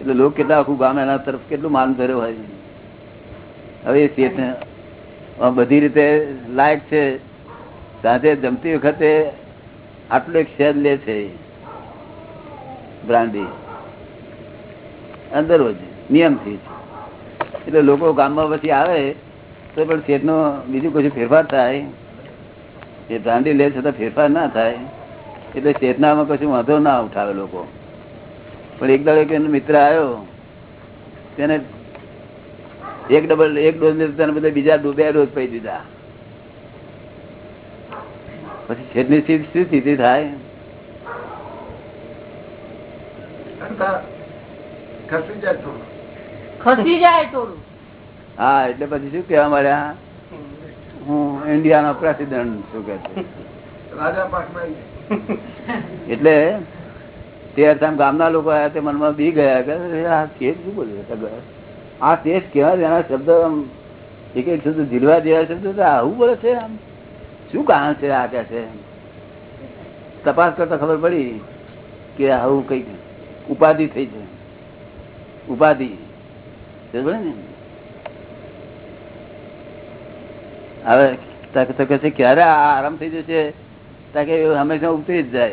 એટલે લોકો કેટલા આખું ગામ એના તરફ કેટલું માન ધર્યો હોય. હવે એ શેઠ બધી રીતે લાયક છે. સાથે જમતી વખતે આટલું એક શેર લે છે બ્રાન્ડી. અંદર નિયમથી. એટલે લોકો ગામમાં પછી આવે તો પણ શેઠનો બીજું કશું ફેરફાર થાય. એ દાંડી લે છતાં ફેરફાર ના થાય. એટલે ચેતનામાં કશું વાંધો ના ઉઠાવે લોકો. પણ એક દાડો એક એનો મિત્ર આવ્યો તેને એક ડબલ એક ડોઝ ને તેને બધા બીજા બે ડોઝ પી દીધા. પછી છેદની સ્થિતિ શું સ્થિતિ થાય? ખસી જાય થોડું. હા એટલે પછી શું કેવા મળ્યા ઇન્ડિયાનો પ્રેસિડેન્ટ શું કે છે? એટલે તે અર્થામ ગામના લોકો આવ્યા તે મનમાં બી ગયા કે આ શેઠ શું બોલ્યો આ શેઠ કેવા એના શબ્દ આમ એક એક શબ્દ ઝીલવા જેવા શબ્દ આવું બોલે છે આમ. શું કારણ છે આ કે છે? તપાસ કરતા ખબર પડી કે આવું કંઈક ઉપાધિ થઈ છે. ઉપાધિ. ને? હવે તો કે છે ક્યારે આ આરામ થઈ જશે. તાકે હંમેશા ઉતરી જ જાય.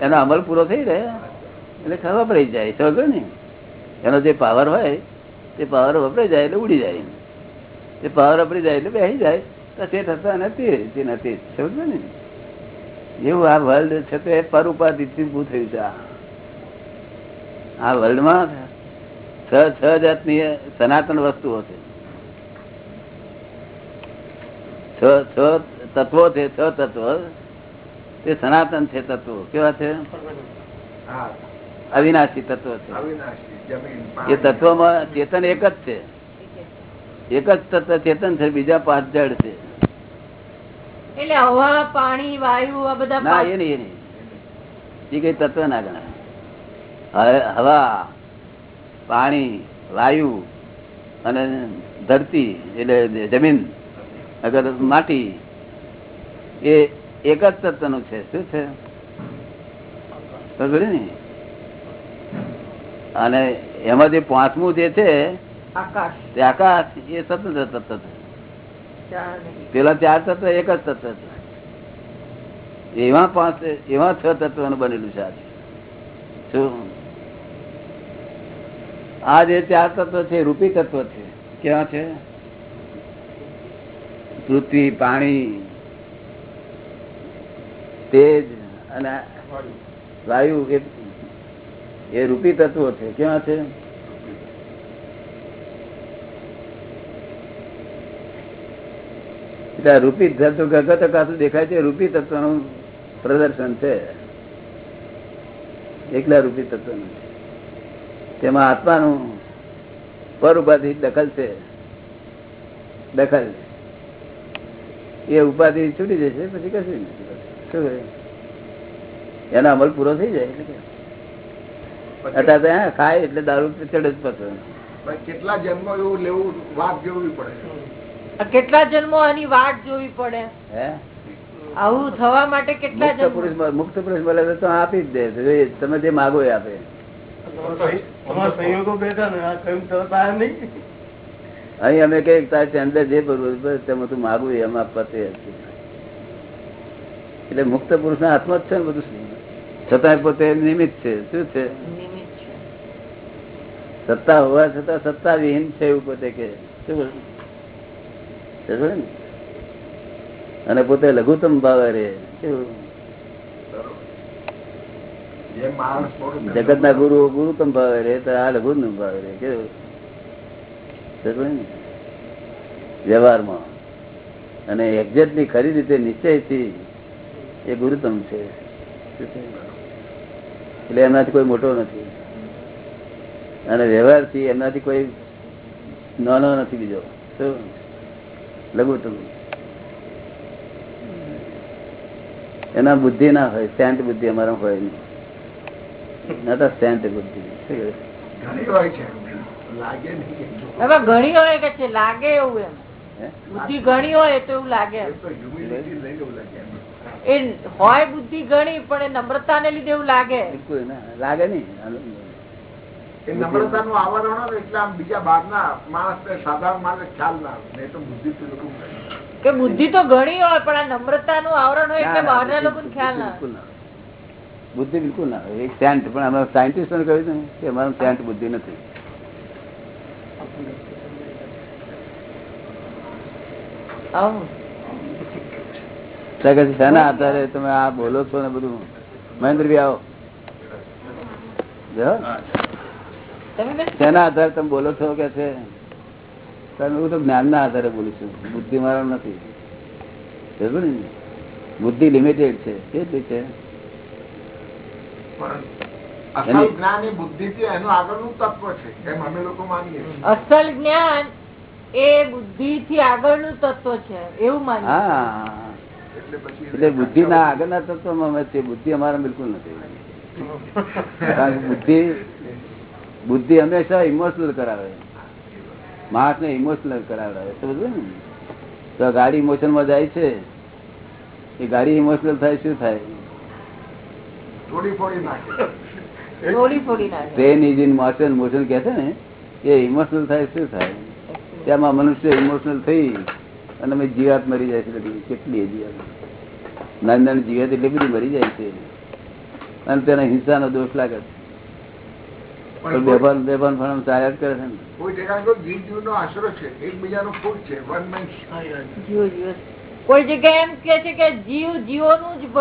એનો અમલ પૂરો થઈ રહે. એટલે ખબર પડી જાય. સમજો ને? એનો જે પાવર હોય તે પાવર વપરાઈ જાય એટલે ઉડી જાય. તે પાવર વપરી જાય એટલે બેસી જાય. તો તે થતા નથી તે નથી. સમજો ને? એવું આ વર્લ્ડ છે તે પર ઉપાધિથી ઉભું થયું છે આ. આ વર્લ્ડમાં છ છ જાતની સનાતન વસ્તુઓ છે. છ તત્વો છે છ તત્વ. તે સનાતન છે તત્વો. કેવા છે? અવિનાશી તત્વ છે. એ. તત્વમાં ચેતન એક જ છે. એક જ તત્વ ચેતન છે બીજા પાંચ જળ છે. એટલે હવા પાણી વાયુ આ બધા ના એ નહીં એ નહીં. એ કઈ તત્વ ના ગણાય. હવા પાણી વાયુ અને ધરતી એટલે જમીન. અગર માટી એ એક જ તત્વનું છે? શું છે ને? અને એમાં જે પાંચમું જે છે આકાશ. તે આકાશ એ સ્વતંત્ર તત્વ છે. પેલા ચાર તત્વ એક જ તત્વ છે. એવા પાંચ એવા છ તત્વનું બનેલું છે આજે શું? આ જે ચાર તત્વ છે રૂપી તત્વ છે. કેવા છે? પૃથ્વી, પાણી, તેજ અને વાયુ એ રૂપી તત્વો છે. કેવા છે? રૂપી તત્વ ગગત કાતું દેખાય છે રૂપી તત્વનું પ્રદર્શન છે. એકલા રૂપી તત્વનું તેમાં આત્માનું પર ઉપાધિ દખલ છે. દખલ એ ઉપાધિ છૂટી જશે પછી કશું નથી શું એનો અમલ પૂરો થઈ જાય એટલે ખાય એટલે દારૂ ચડે જ પાછો કેટલા જન્મ એવું લેવું વાત જોવી પડે? કેટલા જન્મો આની વાટ જોવી પડે? હે? આવું થવા માટે કેટલા જન્મો? પુરુષ મુક્ત પુરુષ મળે તો આપી જ દે. તમે જે માગો એ આપે. સંયોગો બેઠા ને આ કયું તરત નહીં? અહીં અમે કઈ તારી અંદર જે બરોબર તેમાં તું માગવું એમ આપવા તૈયાર છે એટલે મુક્ત પુરુષ ના હાથમાં જ છે ને બધું છતાં પોતે નિમિત્ત છે. શું છે? સત્તા હોવા છતાં સત્તા વિહીન છે એવું પોતે કે શું? અને પોતે લઘુત્તમ ભાવે રે કેવું? જગત ના ગુરુ ગુરુત્તમ ભાવે રે તો આ લઘુત્તમ ભાવે રે કેવું? વ્યવહારમાં. અને એક્ઝેક્ટની ખરી રીતે નિશ્ચયથી એ ગુરુતમ છે. એટલે એમનાથી કોઈ મોટો નથી. અને વ્યવહારથી એમનાથી કોઈ નાનો નથી બીજો. શું? લઘુત્તમ. એના બુદ્ધિ ના હોય શાંત બુદ્ધિ અમારા હોય નહીં. ના શાંત બુદ્ધિ? ઘણી હોય છે. લાગે નહીં. હવે ઘણી હોય કે છે લાગે એવું એમ. બુદ્ધિ ઘણી હોય તો એવું લાગે એ હોય બુદ્ધિ ઘણી પણ એ નમ્રતા ને લીધે એવું લાગે. લાગે નઈ એ નમ્રતાનું આવરણ એટલે આમ બીજા બહારના માણસને સાધારણ માણસને ખ્યાલ ના આવે. નહીં તો બુદ્ધિ તો લોકો કે બુદ્ધિ તો ઘણી હોય પણ આ નમ્રતા નું આવરણ હોય એટલે બહારના લોકો ખ્યાલ ના આવે. બિલકુલ ના. હોય. બુદ્ધિ બિલકુલ ના. એક સેન્ટ પણ અમે સાયન્ટિસ્ટોને કહ્યું ને કે અમારું સેન્ટ બુદ્ધિ નથી. આવું. તો શેના આધારે તમે આ બોલો છો ને બધું. મહેન્દ્રભાઈ આવો? શેના આધારે તમે બોલો છો કે છે? તમે હું તો જ્ઞાન ના આધારે બોલું છું. બુદ્ધિ મારો નથી. બુદ્ધિ લિમિટેડ છે. કેટલી છે? અસલ જ્ઞાન એ બુદ્ધિ છે એનું આગળનું તત્વ છે એમ અમે લોકો માનીએ અસલ જ્ઞાન એ બુદ્ધિ થી આગળનું તત્વ છે એવું માની એટલે બુદ્ધિ ના આગળના તત્વમાં અમે છીએ બુદ્ધિ અમારા બિલકુલ નથી કારણ કે બુદ્ધિ બુદ્ધિ હંમેશા ઇમોશનલ કરાવે માણસ ને ઇમોશનલ કરાવે ને તો ગાડી ઇમોશનમાં જાય છે. એ ગાડી ઇમોશનલ થાય શું થાય? થોડી ફોડી નાખે. થોડી ઇઝ ઇન મોશન મોશન કે છે ને એ ઇમોશનલ થાય શું થાય? તેમાં મનુષ્ય ઇમોશનલ થઈ અને અમે જીવાત મરી જાય છે બધી કેટલી જીવાત. નાની નાની જીવાત એટલી બધી મરી જાય છે. અને તેને હિંસાનો દોષ લાગે છે. પણ પણ કોઈ- બેભાન બેભાન ફણમ ચાલ્યા જ કરે છે કોઈ જગ્યાએ કોઈ જીવ જીવનો આશરો છે? એકબીજાનો ફૂટ છે? વન મેન જીવો જીવો. કોઈ જગ્યાએ એમ કે છે કે જીવ જીવોનું જ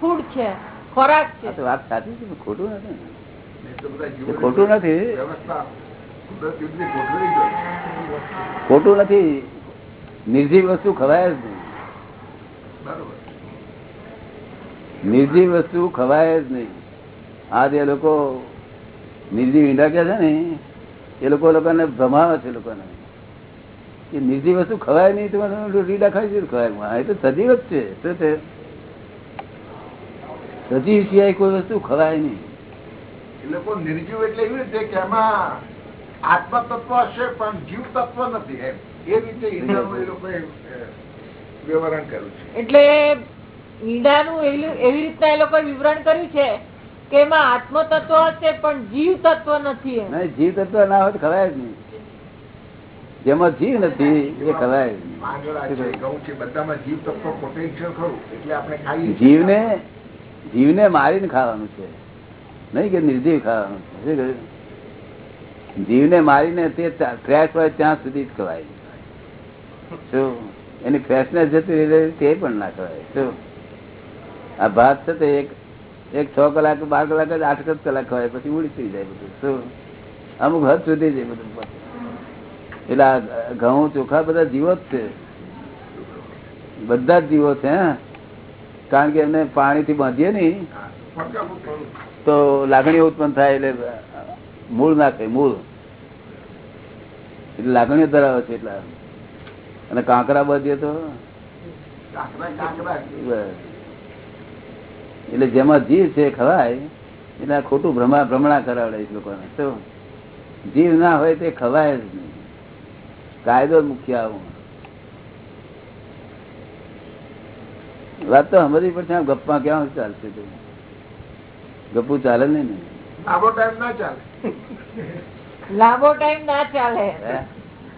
ફૂડ છે. ખોરાક છે. વાત સાચી છે ખોટું નથી. ખોટું નથી. ખોટું નથી. નિર્જીવ વસ્તુ ખવાય જ નહીં. બરોબર. નિર્જીવ વસ્તુ ખવાય જ નહીં. આ જે લોકો નિર્જીવ ઈંડા કે છે ને એ લોકો લોકોને ભમાવે છે લોકોને. એ નિર્જીવ વસ્તુ ખવાય નહીં તો રીડા ખાઈ ખવાય. એ તો સજીવ જ છે. શું છે સજીવ સિવાય કોઈ વસ્તુ ખવાય નહીં. એ લોકો નિર્જીવ એટલે એવી રીતે કે એમાં આત્મ તત્વ હશે પણ જીવ તત્વ નથી એમ. એ રીતે ઈંડાનું એ લોકોએ અ, કર્યું છે. એટલે ઈંડાનું એવી એવી રીતના એ લોકોએ વિવરણ કર્યું છે કે એમાં આત્મ તત્વ હશે પણ જીવ તત્વ નથી નહીં જીવ તત્વ ના હોય તો ખવાય જ નહીં. જેમાં જીવ નથી એ ખવાય તત્વ જીવને મારીને ખાવાનું છે. નહીં કે નિર્જીવ ખાવાનું છે. જીવને મારીને તે ફ્રેશ હોય ત્યાં સુધી જ ખવાય. શું? એની ફ્રેશનેસ જતી તે પણ ના ખવાય. શું? આ ભાત છે તે એક એક છ કલાક, બાર કલાક જ આઠ કલાક ખવાય, પછી ઉડી થઈ જાય બધું. શું? અમુક હદ સુધી જાય બધું એટલે ઘઉં ચોખા બધા જીવો જ છે. બધા જ જીવો છે, હે? કારણ કે એમને પાણીથી બાંધીએ નહીં હા, ફટકા ફૂટકા. તો લાગણીઓ ઉત્પન્ન થાય એટલે મૂળ નાખે મૂળ. એટલે લાગણીઓ ધરાવે છે એટલા. અને કાંકરા બાંધીએ તો. એટલે જેમાં જીવ છે ખવાય એટલે ખોટું ભ્રમા ભ્રમણા કરાવડે એ લોકોને. તો જીવ ના હોય તે ખવાય જ નહીં. કાયદો મુખ્ય આવું. વાત તો સમજવી પડશે ગપ્પા ક્યાં ચાલશે તો? ગપ્પુ ચાલે નઈ ને? લાંબો ટાઈમ ના ચાલે. લાંબો ટાઈમ ના ચાલે. હે?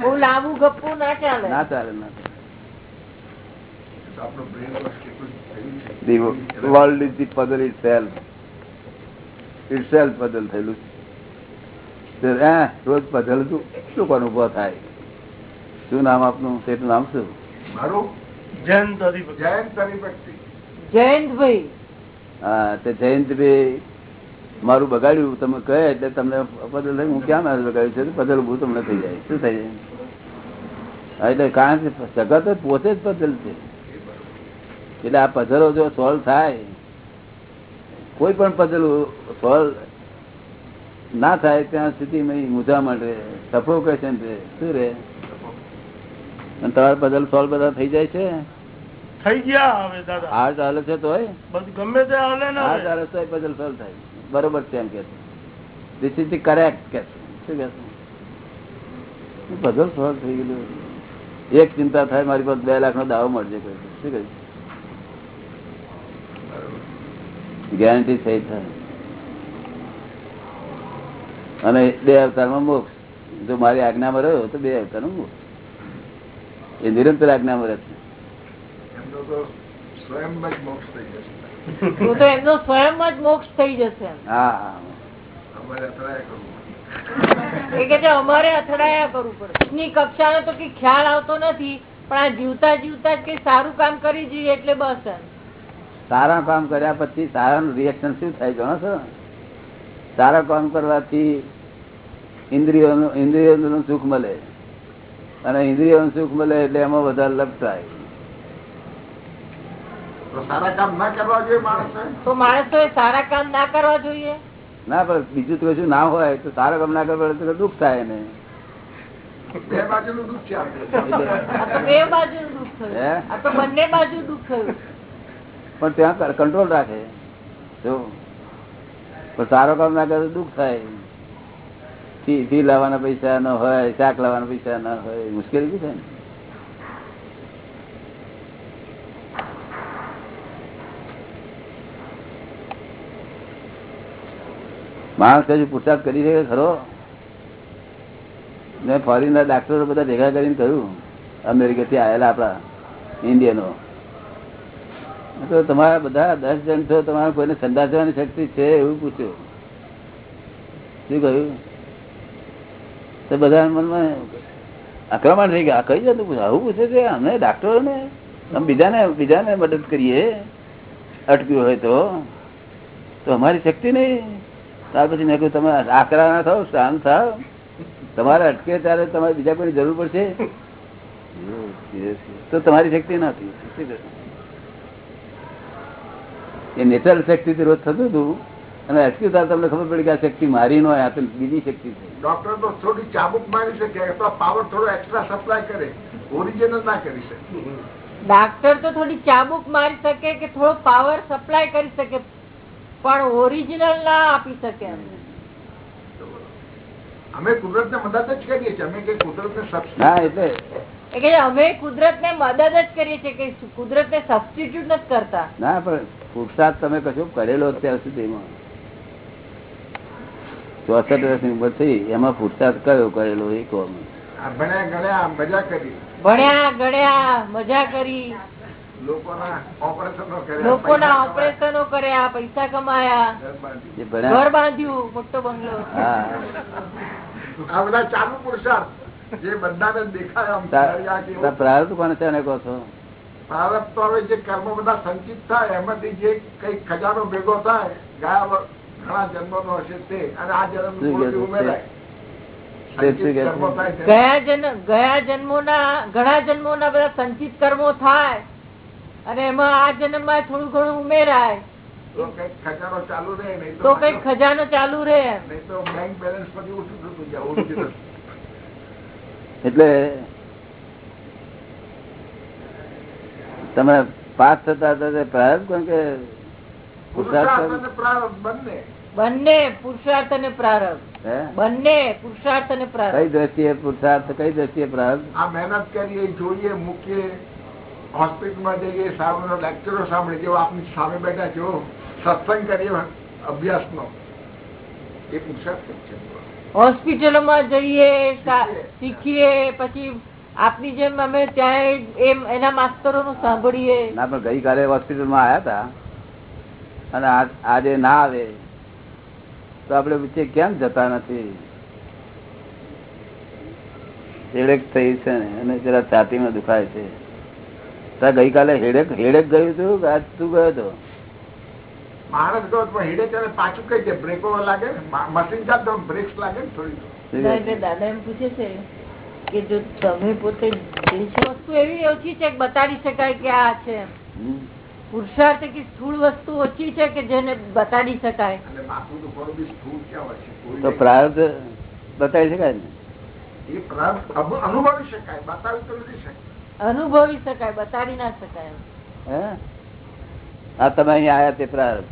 બહુ લાંબુ ગપ્પુ ના ચાલે. ના ચાલે ના ચાલે. થયેલું રોજ શું? શું કોણ ઊભો થાય? શું નામ આપનું? તેનું નામ શું? મારું? જૈન જયંત તરીપતિ જયંતભાઈ. હા તે જયંતભાઈ મારું બગાડ્યું. તમે કહે એટલે તમને પદલ હું ક્યાં મારું બગાડ્યું છે? પદલ ઉભું તમને થઈ જાય. શું થઈ જાય? એટલે કારણ કે જગત પોતે જ પદલ છે. એટલે આ પધલો જો સોલ્વ થાય કોઈ પણ પધલ સોલ્વ ના થાય ત્યાં સુધી મૂંઝામણ રહે. સફોકેશન રે શું રે અને તમારા પધલ સોલ્વ બધા થઈ જાય છે? થઈ ગયા હવે દાદા. હાર ચાલે છે તો ગમે તે હાલે ને હાર ચાલે તો બદલ ફેલ થાય. બરોબર છે એમ કે ધીસ ઇઝ ધી કરેક્ટ કે શું કે બદલ ફેલ થઈ ગયેલું એક ચિંતા થાય મારી પાસે બે લાખ નો દાવો મળશે શું કહ્યું ગેરંટી થઈ થાય. અને બે અવતારમાં મોક્ષ. જો મારી આજ્ઞામાં રહ્યો તો બે અવતારમાં મોક્ષ. એ નિરંતર આજ્ઞામાં રહે છે એમનો તો સ્વયં જ મોક્ષ થઈ જશે. તો તો એમનો સ્વયં જ મોક્ષ થઈ જશે હા હા. અમારે અથડાયા કરવું એ કે અમારે અથડાયા કરવું પડે. ની કક્ષાનો તો કઈ ખ્યાલ આવતો નથી પણ આ જીવતા જીવતા કઈ સારું કામ કરી જઈએ એટલે બસ એમ. સારા કામ કર્યા પછી સારાનું રિએક્શન શું થાય જાણો છો? સારા કામ કરવાથી ઇન્દ્રિયોનું ઇન્દ્રિયોનું સુખ મળે. અને ઇન્દ્રિયોનું સુખ મળે એટલે એમાં વધારે લપ થાય. સારા કામ ના કરવા જોઈએ માણસે તો માણસો સારા કામ ના કરવા જોઈએ. ના પણ બીજું તો કશું ના હોય તો સારા કામ ના કરવા તો દુઃખ થાય ને. બે દુઃખ છે બાજુ દુઃખ થયું. તો બંને બાજુ દુઃખ થયું. પણ ત્યાં કંટ્રોલ રાખે. જો. પણ સારો કામ ના કરે તો દુઃખ થાય. ફી લાવવાના પૈસા ન હોય શાક લાવવાના પૈસા ના હોય મુશ્કેલી બી થાય ને. માણસ હજુ પુરસાદ કરી શકે ખરો? મેં ફોરીનના ડાક્ટરો બધા ભેગા કરીને કહ્યું, અમેરિકાથી આવેલા આપણા ઇન્ડિયનો. તો તમારા બધા દસ જણ છો, તમારે કોઈને સંદાસવાની શક્તિ છે? એવું પૂછ્યું. શું કહ્યું? તો બધા મનમાં આક્રમણ થઈ ગયા. કઈ જતું આવું પૂછે છે? અમે ડાક્ટરોને? અમે બીજાને બીજાને મદદ કરીએ? અટક્યું હોય તો અમારી શક્તિ નહીં. ત્યાર પછી મેં કહ્યું તમે આકરા ના થાવ શાંત થાવ તમારે અટકે ત્યારે તમારે બીજા કોઈ જરૂર પડશે? તો તમારી શક્તિ નથી એ નેચરલ શક્તિ થી રોજ થતું હતું. અને અટક્યું ત્યારે તમને ખબર પડી કે આ શક્તિ મારી નો આ તો બીજી શક્તિ છે. ડોક્ટર તો થોડી ચાબુક મારી શકે અથવા પાવર થોડો એક્સ્ટ્રા સપ્લાય કરે. ઓરિજિનલ ના કરી શકે. ડાક્ટર તો થોડી ચાબુક મારી શકે કે થોડો પાવર સપ્લાય કરી શકે. પણ ઓરિજિનલ ના આપી શકે અમે કુદરત ને મદદ જ કરીએ છીએ. અમે કુદરત ને ના એટલે. એ કે અમે કુદરત ને મદદ જ કરીએ છીએ કે કુદરત ને સબસ્ટિટ્યુટ નથી કરતા. ના પણ પુરસાદ તમે કશું કરેલો અત્યાર સુધીમાં. ચોસઠ વર્ષની ઉંમર થઈ એમાં પુરસાદ કયો કરેલો એ કહો ભણ્યા ગણ્યા મજા કરી. ભણ્યા ગણ્યા મજા કરી. લોકોના ઓપરેશનો કર્યા પૈસા ઓપરેશનો કર્યા પૈસા કમાયા. કમાયા, જે ઘર બાંધ્યું મોટો બંગલો. આ બધા ચાલુ પુરુષાર્થ. જે બધાને દેખાય આમ તા- દરિયા કે તા પ્રારબ્ધ કોને છે કહો છો? પ્રારબ્ધ તો હવે જે કર્મ બધા સંચિત થાય એમાંથી જે કઈ ખજાનો ભેગો થાય ગયા ઘણા જન્મો નો હશે તે અને આ જન્મ? ઉમેરાય. ગયા જન્મ ગયા જન્મોના ઘણા જન્મોના બધા સંચિત કર્મો થાય. અને એમાં આ જન્મમાં થોડું ઘણું ઉમેરાય. તો કંઈક ખજાનો ચાલુ રહે તો કંઈક ખજાનો ચાલુ રહે. તો બેંક બેલેન્સ પછી ઓછું થતું એટલે તમે પાસ થતા હતા પ્રારંભ કોણ કે પુરુષાર્થ પ્રારંભ? બંને. બંને પુરુષાર્થ અને પ્રારંભ. હે? બંને પુરુષાર્થ અને કઈ પ્રારબ્ધ દ્રષ્ટિએ પુરુષાર્થ કઈ દ્રષ્ટિએ પ્રારંભ? આ મહેનત કરીએ જોઈએ મૂકીએ. હોસ્પિટલમાં જઈએ સાહેબનો લેક્ચરો સાંભળે જેવો આપની સામે બેઠા છો સત્સંગ કરીએ અભ્યાસનો. એ પુરુષાર્થ છે. હોસ્પિટલોમાં જઈએ શીખીએ. પછી આપની જેમ અમે ત્યાં એમ એના માસ્તરો નું સાંભળીએ. ના પણ ગઈકાલે હોસ્પિટલમાં આવ્યા હતા. અને આજે ના આવે. તો આપણે વચ્ચે કેમ જતા નથી? એડેક થઈ છે ને અને જરા છાતીમાં દુખાય છે. તો ગઈકાલે હેડેક હેડેક ગયું હતું કે આજ તું ગયો હતો માણસ ગયો પણ હેડેક ત્યારે પાછું કઈ દે. બ્રેકો લાગે મશીન ચાલતો બ્રેક્સ લાગે ને થોડી? દાદા એમ પૂછે છે કે જો તમે પોતે વસ્તુ એવી ઓછી છે બતાડી શકાય કે આ છે? પુરુષાર્થ કે સ્થૂળ વસ્તુ ઓછી છે કે જેને બતાડી શકાય? માથું તો પ્રાર્થ બતાવી શકાય ને? એ પ્રાર્થ અનુ- અનુભવી શકાય. બતાવી તો નથી શકાય. અનુભવી શકાય બતાડી ના શકાય એમ. હે આ તમે અહીંયા આયા તે બરાબર.